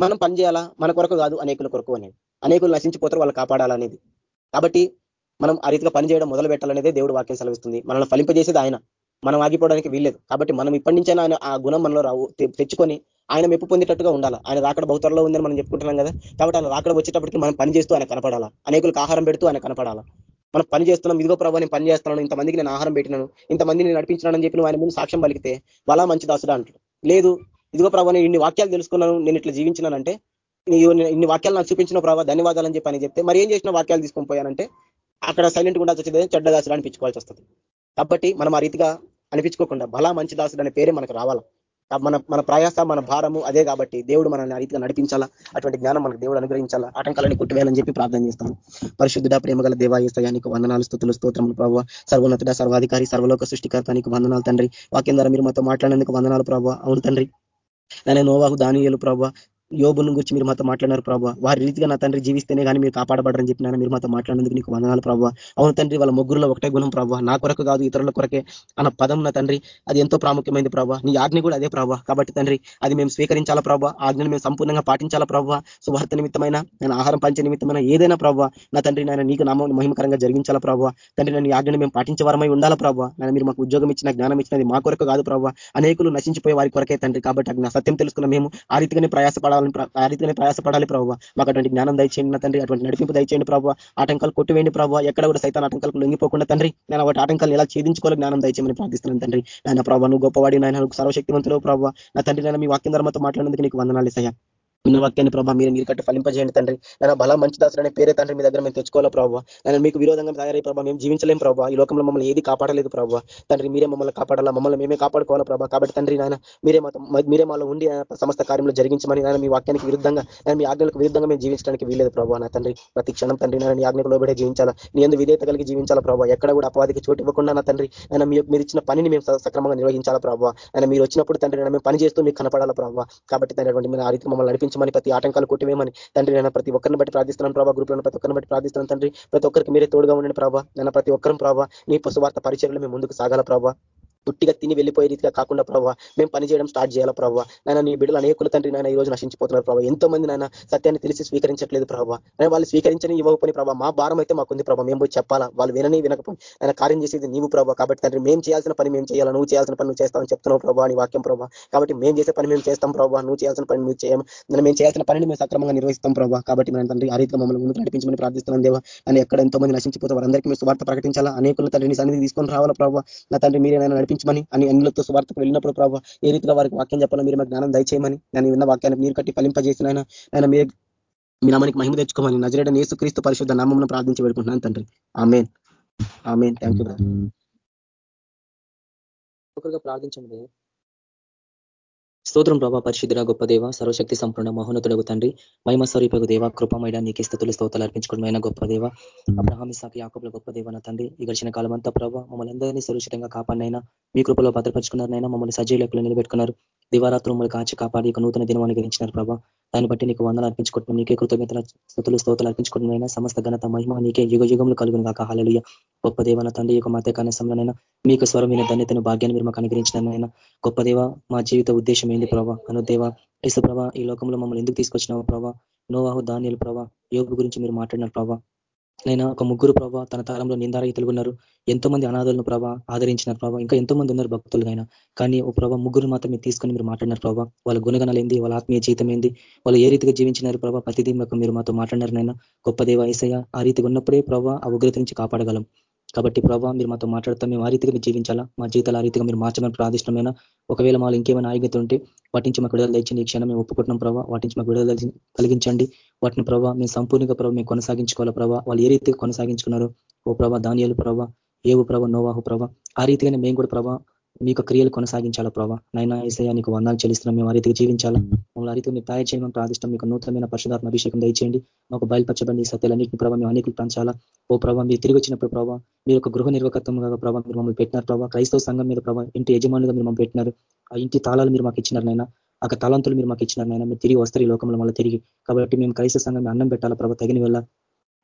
మనం పనిచేయాలా మన కొరకు కాదు అనేకుల కొరకు అనేది. అనేకులు నశించిపోతారు వాళ్ళు కాపాడాలనేది. కాబట్టి మనం ఆ రీతిగా పనిచేయడం మొదలు పెట్టాలనేదే దేవుడు వాక్యం సెలవిస్తుంది. మనల్ని ఫలింపజేసేది ఆయన. మనం ఆగిపోవడానికి వీల్లేదు. కాబట్టి మనం ఇప్పటి నుంచైనా ఆయన ఆ గుణం మనలో రావు తెచ్చుకొని ఆయన మెప్పు పొందేటట్టుగా ఉండాలి? ఆయన రాకడ బహుతరలో ఉందని మనం చెప్పుకుంటున్నాం కదా? కాబట్టి ఆయన రాకడ వచ్చేటప్పటికి మనం పని చేస్తూ ఆయన కనపడాలా? అనేకులకు ఆహారం పెడుతూ ఆయన కనపడాలా? మనం పని చేస్తున్నాం ఇదిగో ప్రభావ నేను పని చేస్తున్నాను ఇంతమందికి నేను ఆహారం పెట్టినాను ఇంతమందిని నడిపించినానని చెప్పి ఆయన ముందు సాక్ష్యం పలికితే వాళ్ళ మంచి దాసుడా అంటాడు. లేదు ఇదిగో ప్రభావ నేను ఇన్ని వాక్యాలు తెలుసుకున్నాను నేను ఇట్లా జీవించినానంటే ఇన్ని వాక్యాలు నాకు చూపించిన ప్రభావ ధన్యవాదాలు అని చెప్పి అని చెప్తే మరి ఏం చేసిన వాక్యాలు తీసుకొని పోయానంటే అక్కడ సైలెంట్ గుండా వచ్చేది చెడ్డ దాసుడు అనిపించుకోవాల్సి వస్తుంది. కాబట్టి మనం ఆ రీతిగా అనిపించుకోకుండా బలా మంచి దాసుడు అనే పేరే మనకు రావాలా? మన మన ప్రయాస మన భారము అదే కాబట్టి దేవుడు మనల్ని రీతిగా నడిపించాలా? అటువంటి జ్ఞానం మనకు దేవుడు అనుగ్రహించాలా? ఆటంకాలని కొట్టివేయాలని చెప్పి ప్రార్థన చేస్తాను పరిశుద్ధుడ ప్రేమగల దేవాయస్తయానికి వందనాలు స్థుతులు స్తోత్రములు ప్రభావ సర్వోన్నతుడ సర్వాధికారి సర్వలోక సృష్టికర్తానికి వందనాలు తండ్రి. వాక్యం ద్వారా మీరు మాతో మాట్లాడేందుకు వందనాలు ప్రభావ అవును తండ్రి. నేను నోవాహు దానియలు ప్రభావ యోగుని గురించి మీరు మాతో మాట్లాడినారు ప్రభావ వారి రీతిగా నా తండ్రి జీవిస్తేనే కానీ మీరు కాపాడబడరని చెప్పినారు మీరు మాతో మాట్లాడినందుకు నీకు వందనాలు ప్రభావ అవును తండ్రి వాళ్ళ ముగ్గురులో ఒకటే గుణం ప్రభావ నా కొరకు కాదు ఇతరుల కొరకే అన్న పదం నా తండ్రి. అది ఎంతో ప్రాముఖ్యమైనది ప్రభావ నీ ఆజ్ఞ కూడా అదే ప్రభావ కాబట్టి తండ్రి అది మేము స్వీకరించాలా ప్రభావ ఆజ్ఞను మేము సంపూర్ణంగా పాటించాలా ప్రభావ సువార్త నిమిత్తమైన నేను ఆహారం పంచే నిమిత్తమైన ఏదైనా ప్రభావ నా తండ్రి నాయన నీకు నామం మహిమకరంగా జరిగించాలా ప్రభావ తండ్రి నన్ను ఆజ్ఞను మేము పాటించేవారమై ఉండాలా ప్రభావ నేను మీరు మాకు ఉద్యోగం ఇచ్చిన జ్ఞానం ఇచ్చినది మా కొరకు కాదు ప్రభావ అనేకులు నశించిపోయే వారి కొరకే తండ్రి. కాబట్టి నా సత్యం తెలుసుకున్న మేము ఆ రీతిగానే ప్రయాసపడాలని ఆ రీతిగానే ప్రయాసపడాలి ప్రభావ. మాకు అటువంటి జ్ఞానం దయచేయండి తండ్రి అటువంటి నడిపింపు దయచేయండి ప్రభావ. ఆటంకాలు కొట్టివేయండి ప్రభావ. ఎక్కడ కూడా సైతాన్ ఆటంకాలకు లొంగిపోకుండా తండ్రి నేను వాటి ఆటంకాలు ఎలా ఛేదించుకోవాలి జ్ఞానం దయచేయమని ప్రార్థిస్తున్నాను తండ్రి. నాయన ప్రభావ నువ్వు గొప్పవాడి నాయన సర్వశక్తివంతులు ప్రభావ. నా తండ్రి నేను మీ వాక్యం ధర్మతో మాట్లాడినందుకు నీకు వందనాలు సయ్యా ఉన్న వాక్యాన్ని ప్రభావ మీరు మీరు కట్టి ఫలింపజేయండి తండ్రి. నేను బల మంచి దాసుడు పేరే తండ్రి మీ దగ్గర మేము తెచ్చుకోవాలా ప్రభావ నేను మీకు విరోధంగా తయారై ప్రభావ మేము జీవించలేం ప్రభావ ఈ లోకంలో మమ్మల్ని ఏది కాపాడలేదు ప్రభావ తండ్రి మీరే మమ్మల్ని కాపాడాలా? మమ్మల్ని మేమే కాపాడుకోవాలా ప్రభావ కాబట్టి తండ్రి నాయన మీరే మీరే మాలో ఉండి సమస్త కార్యంలో జరిగించమని నేను మీ వాక్యానికి విరుద్ధంగా నేను మీ ఆజ్ఞలకు విరుద్ధంగా మేము జీవించడానికి వీలేదు ప్రభావ నా తండ్రి ప్రతి క్షణం తండ్రి నేను నీ ఆజ్ఞకు లోబడే జీవించాలా? నీ ఎందు విధేయత కలిగి జీవించాలా ప్రభావ ఎక్కడ కూడా అపవాదికి చోటు ఇవ్వకుండా నా తండ్రి ఆయన మీరు ఇచ్చిన పనిని మేము సక్రమంగా నిర్వహించాలా ప్రభావ ఆయన మీరు వచ్చినప్పుడు తండ్రి మేము పని చేస్తూ మీకు కనపడాలా ప్రభావ కాబట్టి తండ్రి మీరు ఆ రీతి మమ్మల్ని నడిపించమని ప్రతి ఆటంకాలు కొట్టివేమని తండ్రి నేను ప్రతి ఒక్కరిని బట్టి ప్రార్థిస్తున్నాను ప్రభావ గ్రూప్లను ప్రతి ఒక్కరిని బట్టి ప్రార్థిస్తున్నాను తండ్రి. ప్రతి ఒక్కరికి మీరే తోడుగా ఉండండి ప్రభావ నేను ప్రతి ఒక్కరం ప్రభావ నీ పశువార్త పరిచయలు మేము ముందుకు సాగాల ప్రభావ పుట్టిగా తిని వెళ్ళిపోయే రీతిగా కాకుండా ప్రభావ మేము పనిచేయడం స్టార్ట్ చేయాలా ప్రభావ? నాయన నీ బిడ్డలు అనేకుల తండ్రి నాయన ఈ రోజు నశించిపోతున్నారు ప్రభావ. ఎంతో మంది నాయన సత్యాన్ని తెలిసి స్వీకరించట్లేదు ప్రభావ. వాళ్ళు స్వీకరించని ఇవ్వకపోయి ప్రభావ మా భారం అయితే మాకుంది ప్రభావ. మేము పోయి చెప్పాలా? వాళ్ళు వినని వినకపోయి ఆయన కార్యం చేసేది నీవు ప్రభావ కాబట్టి తండ్రి మేము చేయాల్సిన పని మేము చేయాలా? నువ్వు చేయాల్సిన పని నువ్వు చేస్తామని చెప్తున్నావు ప్రభావ నీ వాక్యం ప్రభావ. కాబట్టి మేము చేసే పని మేము చేస్తాం ప్రభావ. నువ్వు చేయాల్సిన పని నువ్వు చేయం మేము చేయాల్సిన పనిని మేము సక్రమంగా నిర్వహిస్తాం ప్రభావ. కాబట్టి మన తండ్రి ఆ రీతిగా మమ్మల్ని ముందు నడిపించమని ప్రార్థిస్తున్నాం దేవా. అని ఎక్కడ ఎంతో మంది నశించిపోతే వారందరికీ మీరు స్వార్థ ప్రకటించాలా? అనేకుల తండ్రిని సన్నిధి తీసుకొని రావాలా ప్రభావ? నా తండ్రి మీరేనైనా నడిపించమని అని అన్ని అనేకులతో సువార్తకు వెళ్ళినప్పుడు ప్రభావ ఏ రీతిగా వారికి వాక్యం చెప్పాలో మీరు మాకు జ్ఞానం దయచేయమని నేను విన్న వాక్యాన్ని మీరు కట్టి ఫలింపజేసిన ఆయన మీరు మీ నామానికి మహిమ తెచ్చుకోమని నజరేడ నేసు క్రీస్తు పరిశుద్ధ నామం ప్రార్థించి పెడుకుంటున్నాను తండ్రి. ఆమెన్. ఆమెన్. థ్యాంక్ యూ ఒకరుగా ప్రార్థించండి. స్తోత్రం ప్రభా పరిశుద్ధుడ గొప్ప దేవ సర్వశక్తి సంపూర్ణ మహోన్నతుడగు తండ్రి మహిమ స్వరూపకు దేవ కృపమైన నీకే స్థుతులు స్తోతాలు అర్పించుకోవడమైన గొప్ప దేవ అబ్రహామి సాకి యాకబుల గొప్ప దేవ నా తండ్రి ఈ గడిచిన కాలం అంతా ప్రభావ మమ్మల్ని అందరినీ సురక్షితంగా కాపాడినైనా మీ కృపలో భద్రపరుచుకున్నారనైనా మమ్మల్ని సజీవులకు నిలబెట్టుకున్నారు దివారాత్రులు మమ్మల్ని కాచి కాపాడి ఒక నూతన దినం గ్రహించినారు ప్రభా దాన్ని బట్టి నీకు వందలు అర్పించుకుంటున్నాం నీకే కృతజ్ఞతల స్థుతులు స్తోతలు అర్పించుకుంటున్నాయినా సమస్త ఘనత మహిమ నీకే యుగ యుగములు కలుగును కాక హాలలుయ గొప్ప దేవన తండ్రి యొక్క మత కనసంలోనైనా మీకు స్వరమైన ధన్యతను భాగ్యాన్ని మీరు మాకు అనుగ్రహించినైనా గొప్ప దేవ మా జీవిత ఉద్దేశం ఏంది ప్రభా? కను దేవ ఇసు ప్రభా ఈ లోకంలో మమ్మల్ని ఎందుకు తీసుకొచ్చినావు ప్రభా? నోవాహు ధాన్యాలు ప్రభా యోగు గురించి మీరు మాట్లాడినారు ప్రభా. నేను ఒక ముగ్గురు ప్రభా తన తరంలో నిందారహితులు ఉన్నారు ఎంతో మంది అనాథులను ప్రభావ ఆదరించిన ప్రభావ ఇంకా ఎంతో మంది ఉన్నారు భక్తులుగా కానీ ఓ ప్రభా ముగ్గురు మాత్రం మీరు తీసుకొని మీరు మాట్లాడినారు ప్రభావ వాళ్ళ గుణగణాలు ఏంది వాళ్ళ ఆత్మీయ జీవితం ఏంది వాళ్ళు ఏ రీతిగా జీవించినారు ప్రభా? ప్రతిదీ మీరు మాతో మాట్లాడినారు నైనా గొప్ప దేవ ఏసయ్య ఆ రీతిగా ఉన్నప్పుడే ప్రభా ఆ ఉగ్రత నుంచి కాపాడగలం. కాబట్టి ప్రభావ మీరు మాతో మాట్లాడతాం. మేము ఆ రీతిగా మీరు జీవించాలా? మా జీవితాలు ఆ రీతిగా మీరు మార్చమని ప్రార్థిష్టమైన ఒకవేళ మాలో ఇంకేమైనా ఆయుగత ఉంటే వాటించి మాకు విడుదల తెచ్చి ఈ క్షణం మేము ఒప్పుకుంటున్నాం ప్రభావ వాటించి మాకు విడుదల కలిగించండి. వాటిని ప్రభావ మేము సంపూర్ణంగా ప్రభావ మేము కొనసాగించుకోవాలా ప్రభావ వాళ్ళు ఏ రీతిగా కొనసాగించుకున్నారు? ఓ ప్రభా దానియాలు ప్రభావ ఏవు ప్రభ నోవాహు ప్రభ ఆ రీతిగానే మేము కూడా ప్రభా మీ క్రియలు కొనసాగించాలా ప్రభావ నైనా ఏసయ్య నీకు వందాలు చెల్లిస్తున్నాం. మేము ఆ రీతికి జీవించాలా? మమ్మల్ని ఆ రీతికి మీరు తయారు చేయమని ప్రార్థిష్టం మీకు నూతనమైన పరిశుధాత్మ అభిషేకం దయచేయండి. మాకు బయలుపరచబడి సత్యాలన్నింటిని ప్రభావ మేము అనేకులు పంచాలా? ఓ ప్రభావ మీరు తిరిగి వచ్చినప్పుడు ప్రభావ మీరు ఒక గృహ నిర్వకత్వంగా ప్రభావ మీరు మమ్మల్ని పెట్టినారు ప్రభావ క్రైస్తవ సంఘం మీద ప్రభావ ఇంటి యజమానులుగా మీరు మమ్మల్ని పెట్టినారు. ఆ ఇంటి తాళాలు మీరు మాకు ఇచ్చినారు నైనా. ఆ తలంతులు మీరు మాకు ఇచ్చినారు నైనా. మీరు తిరిగి వస్తారు ఈ లోకంలో మళ్ళీ తిరిగి. కాబట్టి మేము క్రైస్తవ సంఘం అన్నం పెట్టాలా ప్రభావ తగిన వెళ్ళ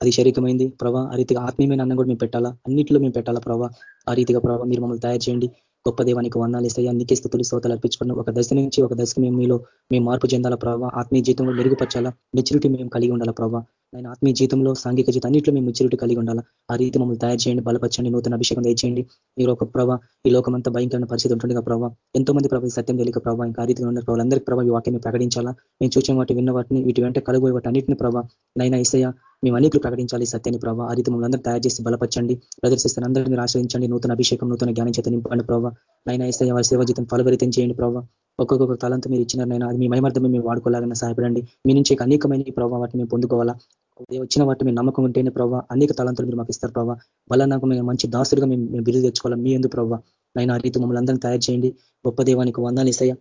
అది శరీరమైంది ప్రభా ఆ రీతిగా ఆత్మీయమైన అన్నం కూడా మేము పెట్టాలా? అన్నింటిలో మేము పెట్టాలా ప్రభావ ఆ రీతిగా ప్రభావ మీరు మమ్మల్ని తయారు చేయండి. గొప్ప దేవానికి వందాలు ఇస్తాయి. నీకే స్థుతులు శ్రోతలు అర్పించుకున్న ఒక దశ నుంచి ఒక దశకు మేము మీలో మేము మార్పు చెందాలా ప్రభావ ఆత్మీయ జీవితంలో మెరుగుపరచాలా. మెచ్యూరిటీ మేము కలిగి ఉండాలా ప్రభావ ఆయన ఆత్మీయ జీతంలో సాంఘిక జీవితం అన్నింటిలో మేము మెచ్యూరిటీ కలిగి ఉండాలా? ఆ రీతి మమ్మల్ని తయారు చేయండి బలపరచండి నూతన అభిషేకం దయచేయండి మీరు ఒక ప్రభావ ఈ లోకమంతా భయంకరమైన పరిస్థితి ఉంటుండగా ప్రభావ ఎంతో మంది ప్రభావ సత్యం తెలియక ప్రభావ ఇంకా రీతిలో ఉన్న ప్రభావ అందరికీ ప్రభావ ఈ వాక్యం ప్రకటించాలా? మేము చూసిన వాటి విన్న వాటిని వీటి వెంట కలుగుపోయే వాటి అన్నింటిని ప్రభావ నైనా ఇసయ మేము అనేకులు ప్రకటించాలి సత్యాన్ని ప్రభావ ఆ రీతి మమ్మల్ని అందరూ తయారు చేసి బలపరచండి ప్రదర్శిస్తున్న అందరినీ మీరు ఆశ్రయించండి. నూతన అభిషేకం నూతన జ్ఞానం చేత నింపండి ప్రభావ నైనా ఇసయ వారి సేవ జీతం ఫలభరితం చేయండి ప్రభావ ఒక్కొక్క తలంతా మీరు ఇచ్చినారైనా అది మీ మయమర్థమే మేము వాడుకోలేగానే సహాయపడండి. మీ నుంచి అనేకమైన ప్రభావ వాటిని మేము పొందుకోవాలా? వచ్చిన వాటి మీరు నమ్మకం ఉంటేనే ప్రభావ అనేక తలంతులు మీరు మాకు ఇస్తారు ప్రభావ వల్ల నాకు మేము మంచి దాసులుగా మేము బిరుదు తెచ్చుకోవాలి? మీ ఎందుకు ప్రభావ నైనా ఆ రీతి మమ్మల్ని అందరినీ తయారు చేయండి. గొప్ప దేవానికి వందాలు ఇస్తాయా?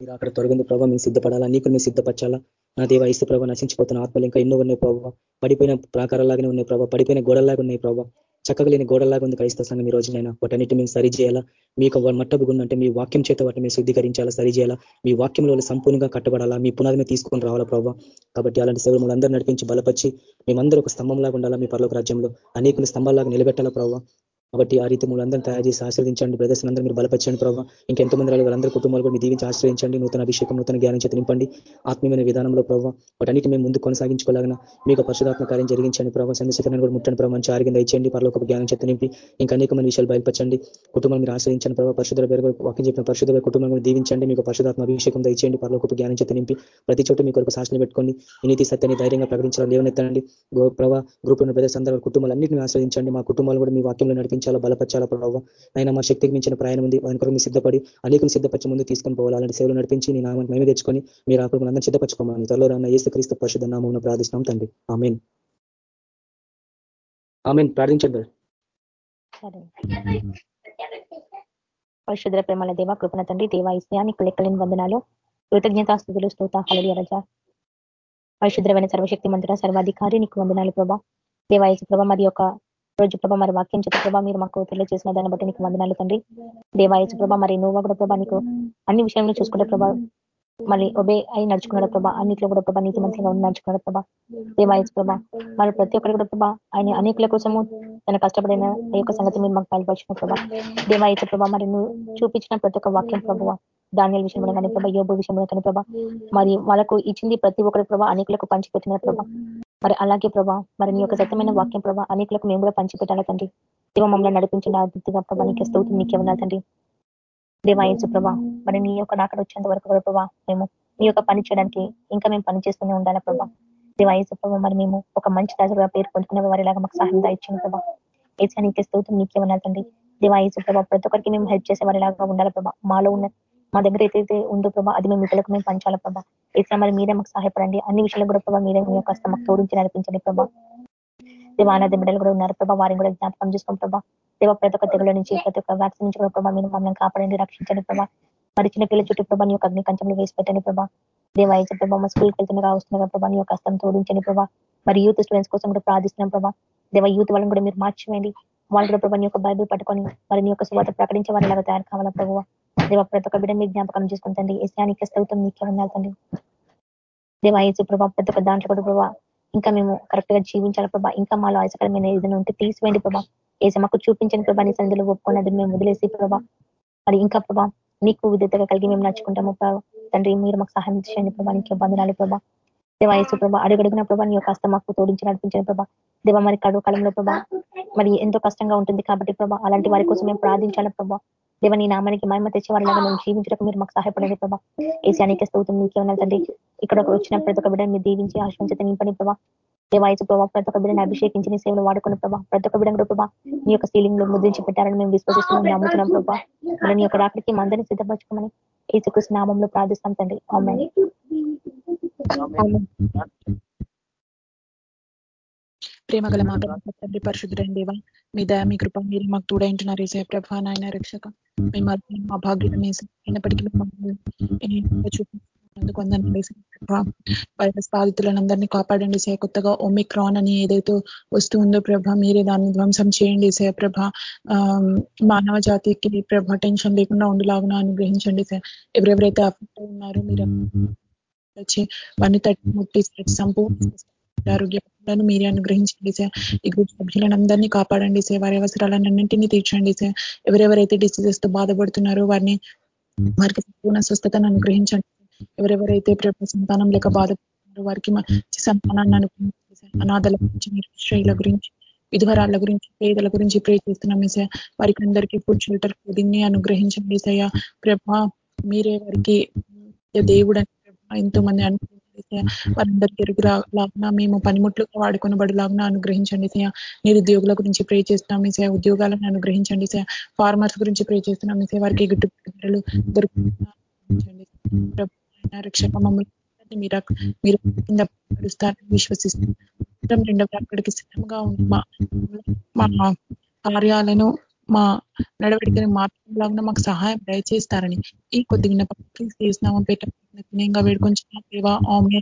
మీరు అక్కడ తొలగింది ప్రభావ మేము సిద్ధపడాలా? నీకు మేము సిద్ధపరచాలా? నా దేవ ఇసు ప్రభావ నశించిపోతున్న ఆత్మలు ఇంకా ఎన్నో ఉన్నాయి ప్రభావ పడిపోయిన ప్రాకారాలాగానే ఉన్నాయి ప్రభావ పడిపోయిన గోడలాగా ఉన్నాయి ప్రభావ చక్కగా లేని గోడలాగా ఉంది క్రైస్తవ సంఘం ఈ రోజునైనా. వాటన్నిటి మేము సరి చేయాలా మీకు మట్టబుగుందంటే మీ వాక్యం చేత వాటిని మేము శుద్ధీకరించాలా? సరి చేయాలా మీ వాక్యంలో సంపూర్ణంగా కట్టబడాలా? మీ పునాదిని తీసుకొని రావాలా ప్రభావ కాబట్టి అలాంటి సేవలు మనందరూ నడిపించి బలపరిచి మేమందరూ ఒక స్తంభంలాగా ఉండాలా మీ పర్లోక రాజ్యంలో? అనేకులు స్తంభాలాగా నిలబెట్టాలా ప్రభావ కాబట్టి ఆ రీతి మూలందరూ తయారు చేసి ఆశ్రయించండి బ్రదర్స్ అందరూ మీరు బలపరచండి ప్రభావ ఇంకెంతమంది రాలి వాళ్ళందరూ కుటుంబాలు కూడా దీవించి ఆశ్రయించండి. నూతన అభిషేకం నూతన జ్ఞానం చేత నింపండి. ఆత్మీయమైన విధానంలో ప్రభావ వాటన్నిటి మేము ముందు కొనసాగించుకోలేగన మీకు పరిశుధాత్మ కార్యం జరిగించండి ప్రభావ చంద్రశేఖరణ కూడా ముట్టండి ప్రభావ మంచి ఆరోగ్యం ఇచ్చేయండి పరలోక జ్ఞానం చేత నింపి ఇంకా అనేకమైన విషయాలు బయలుపరచండి. కుటుంబం మీరు ఆశ్రయించండి ప్రభావ పరిశుధుల పేరు వాక్యం చెప్పిన పరిశుద్ధ కుటుంబం దీవించండి. మీకు పరిశుధాత్మ అభిషేకం దయచేయండి. పరలోక జ్ఞానం చేత నింపి ప్రతి చోట మీ కొరకు శాసన పెట్టుకోండి. నీతి సత్యాన్ని ధైర్యంగా ప్రకటించాలని లేవనెత్తండి. ప్రభావ గ్రూప్ ఉన్న బ్రదర్స్ అందరూ కుటుంబాలన్నింటినీ ఆశ్రయించండి. మా కుటుంబాలు కూడా మీ వాక్యంలో నడిపించాలా బలపరచాలా ప్రభావ? ఆయన మా శక్తికి మించిన ప్రయాణం ఉంది. దాని కొరకు సిద్ధపడి అనేకులు సిద్ధపరిచి ముందు తీసుకొని పోవాలి అలాంటి సేవలు నడిపించి నీ నామాన్ని మేమే తెచ్చుకొని మీరు ఆకులు అందరూ సిద్ధపరచుకోమని త్వరలో రాన్న ఏసు క్రీస్తు పరిశుద్ధ నామం ప్రార్థిస్తున్నాం తండ్రి. ఆమెన్. ఆమెన్. ప్రార్థించండి పరిశుద్ర ప్రేమల దేవ కృపణ తండ్రి దేవ ఇస్యానికి లెక్కలేని వందనాలు కృతజ్ఞతాస్థుతులు స్తోత హళలి రజ. పరిశుద్రమైన సర్వశక్తి మంత్ర సర్వాధికారి నీకు వందనాలు ప్రభా. దేవాయసు ప్రభ మరి యొక్క రోజు ప్రభా మరి వాక్యం చేత ప్రభా మీరు మాకు తెలియజేసిన దాన్ని బట్టి నీకు వందనాలు తండ్రి. దేవాయచు ప్రభా మరి నువ్వు కూడా ప్రభా నీకు అన్ని విషయంలో చూసుకుంటే ప్రభా మళ్ళీ ఒబే అయి నడుచుకున్నాడు ప్రభా అన్నిట్లో కూడా ప్రభా నీతి మంత్రిగా ఉండి నడుచుకున్నాడు ప్రభా. దేవాయచు ప్రభా మరి ప్రతి ఒక్కరు కూడా ప్రభా ఆయన అనేకుల కోసము తన కష్టపడిన ఈ యొక్క సంగతి మీరు మాకు బయలుపరిచిన ప్రభా. దేవాయచు ప్రభా మరి నువ్వు చూపించిన ప్రతి ఒక్క వాక్యం ప్రభావ ధాన్యాల విషయంలో కానీ ప్రభా యోగ విషయంలో కానీ ప్రభా మరి వాళ్ళకు ఇచ్చింది ప్రతి ఒక్కరి ప్రభా అనేకులకు పంచిపెట్టిన ప్రభా. మరి అలాగే ప్రభా మరి నీ యొక్క సత్యమైన వాక్యం ప్రభా అనేకులకు మేము కూడా పంచిపెట్టాలి తండ్రి? దేవ మమ్మల్ని నడిపించిన అద్భుతంగా ప్రభా నీకే స్థౌతి నీకే ఉన్నా తండ్రి. దేవాయచు ప్రభా మరి నీ యొక్క నాకడ వచ్చేంత వరకు కూడా ప్రభా మేము నీ యొక్క పని చేయడానికి ఇంకా మేము పని చేస్తూనే ఉండాలి ప్రభా. దేవాయచు ప్రభా మరి మేము ఒక మంచి రాజుగా పేరు పొందుకునే వారిలాగా మాకు సహాయం దాయించింది ప్రభా. ఏసా నీకే స్థౌతం నీకే ఉన్నారు తండ్రి. దేవాయచు ప్రభా ప్రతి ఒక్కరికి మేము హెల్ప్ చేసే వారిలాగా ఉండాలి ప్రభా. మాలో ఉన్న మా దగ్గర ఏదైతే ఉందో ప్రభా అది మేము ఇతరులకు మేము పంచాల ప్రభా. ఏసా మరి మీరే మాకు సహాయపడండి. అన్ని విషయాలు కూడా ప్రభావ మీరే మీ యొక్క మాకు తోడించి నడిపించండి ప్రభా. దేవానాథ బిడ్డలు కూడా ఉన్నారు ప్రభా వారిని కూడా జ్ఞాపకం చేసుకోండి ప్రభా దేవ ప్రతి ఒక్క తెగుల నుంచి ప్రతి ఒక్క వ్యాక్సిన్ నుంచి కూడా ప్రభావ మీరు మమ్మల్ని కాపాడండి రక్షించండి ప్రభా. మరి చిన్న పిల్లల చుట్టూ ప్రభా నీ యొక్క అగ్ని కంచంలో వేసి పెట్టండి ప్రభా. దేవాయచ ప్రభా మా స్కూల్కి వెళ్తుండగా వస్తున్నారు ప్రభా నీ యొక్క హస్తం తోడించండి ప్రభా. మరి యూత్ స్టూడెంట్స్ కోసం కూడా ప్రార్థిస్తున్నాం ప్రభా. దేవ యూత్ వాళ్ళని కూడా మీరు మార్చివేయండి. వాళ్ళు కూడా ప్రభా నీ యొక్క బైబుల్ పట్టుకొని మరి నీ యొక్క శుభత ప్రకటించే వారిలాగా తయారు కావాలా ప్రభావ దేవ ప్రతి ఒక్క బిడ్డ మీ జ్ఞాపకం చేసుకుంటండి ఏసానికి స్థౌతం నీకే ఉండాలండి దేవా ఏసు ప్రభా ప్రతి ఒక్క దాంట్లో కూడా ప్రభా ఇంకా మేము కరెక్ట్గా జీవించాలి ప్రభా ఇంకా మాలో ఆశకరమైన ఏదైనా ఉంటే తీసివేయండి ప్రభా ఏస మాకు చూపించండి ప్రభా నీ సందులో ఒప్పుకున్నది మేము వదిలేసి ప్రభా మరి ఇంకా ప్రభా నీకు విధతగా కలిగి మేము నచ్చుకుంటాము తండ్రి మీరు మాకు సహాయం చేయండి ప్రభా నీకు బంధనాలు ప్రభా దేవాయసు ప్రభా అడుగడుగున ప్రభా నీ యొక్క హస్తం మాకు తోడించి నడిపించిన ప్రభా దేవ మరి కడువు కాలంలో ప్రభా మరి ఎంతో కష్టంగా ఉంటుంది కాబట్టి ప్రభా అలాంటి వారి కోసం మేము ప్రార్థించాలి ప్రభా దేవ నీ నామానికి మహిమ తెచ్చి వారిలాగా మేము జీవించడానికి మీరు మాకు సహాయపడండి ప్రభా. ఏసానికి స్థూతం నీకేమన్నా తండ్రి. ఇక్కడ వచ్చిన ప్రతి ఒక్క బిడ్డని మీరు దీవించి ఆశ్రమించి నింపని ప్రభా. దేవాయసు ప్రభావ ప్రతి ఒక్క బిడ్డని అభిషేకించి నీ సేవలు వాడుకున్న ప్రభా. ప్రతి ఒక్క బిడ్డ ప్రభా నీ యొక్క సీలింగ్లో ముద్రించి పెట్టారని మేము విశ్వసిస్తున్నాం నమ్ముతున్నాం ప్రభా. మరి నీ యొక్క రాకడికి మందని సిద్ధపరచుకోమని ఏసుకృష్ణ నామంలో ప్రార్థిస్తాం తండ్రి. అమ్మాయి ప్రేమ గల మా తండ్రి పరిశుద్ధుడైన దేవ మీ దయ మీ కృప మీరు మాకు తోడైంటున్నారు ఏసే ప్రభా నాయన రక్షక. మేము మా భాగ్యం అయినప్పటికీ చూపించినందుకు వైరస్ బాధితులందరినీ కాపాడండి సే కొత్తగా ఒమిక్రాన్ అని ఏదైతే వస్తూ ఉందో ప్రభ మీరే దాన్ని ధ్వంసం చేయండి సే ప్రభ. మానవ జాతికి ప్రభ టెన్షన్ లేకుండా ఉండేలాగా అనుగ్రహించండి సార్ ఎవరెవరైతే అఫెక్ట్ ఉన్నారో మీరు వచ్చి వారిని తట్టి ముట్టి సంపూర్ణ ఆరోగ్యాలను మీరే అనుగ్రహించండి సార్. ఈ గ్రూప్ సభ్యులందరినీ కాపాడండి సార్. వారి అవసరాలన్నింటినీ తీర్చండి సార్. ఎవరెవరైతే డిసీజెస్తో బాధపడుతున్నారో వారిని వారికి సంపూర్ణ స్వస్థతను అనుగ్రహించండి ఎవరెవరైతే ప్రభు సంతానం లేక బాధపడుతున్నారో వారికి మంచి సంతానాన్ని అనుగ్రహించండి సార్. అనాథల గురించి నిరుశ్రయుల గురించి విధవరాళ్ళ గురించి పేదల గురించి ప్రే చేస్తున్నాం సార్. వారికి అందరికీ ఫుడ్ షెల్టర్ని అనుగ్రహించండి సయ్యా ప్రభా మీరే వారికి దేవుడు అని ప్రభా ఎంతో మంది అనుకుంటున్నారు సయ్యా వారందరికీ ఎరుగు లాగా మేము పనిముట్లుగా వాడుకొనబడిలాగా అనుగ్రహించండి సయ్యా నిరుద్యోగుల గురించి ప్రే చేస్తున్నాం సే ఉద్యోగాలను అనుగ్రహించండి సే ఫార్మర్స్ గురించి ప్రే చేస్తున్నాం సే వారికి గిట్టుబాటు ధరలు రక్షక మమ్మల్ని మీరు మీరు కింద పరుస్తారని విశ్వసిస్తాం రెండవ అక్కడికి సిద్ధంగా మా కార్యాలను మా నడవడికని మార్చడంలాగా మాకు సహాయం దయచేస్తారని ఈ కొద్ది విన్నపకి చేసినామా పేట వినయంగా దేవా. ఆమె.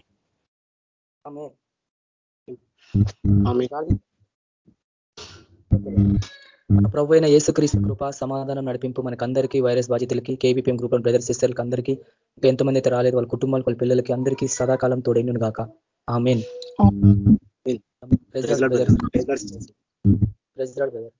ప్రభు అయిన యేసుక్రీస్తు కృప సమాధానం నడిపింపు మనకి అందరికీ వైరస్ బాధితులకి కేబీపీఎం గ్రూప్ బ్రదర్ సిస్టర్కి అందరికీ ఇంకా ఎంతమంది అయితే రాలేదు వాళ్ళ కుటుంబాలకు వాళ్ళ పిల్లలకి అందరికీ సదాకాలం తోడైను గాక. ఆ మెయిన్ బ్రదర్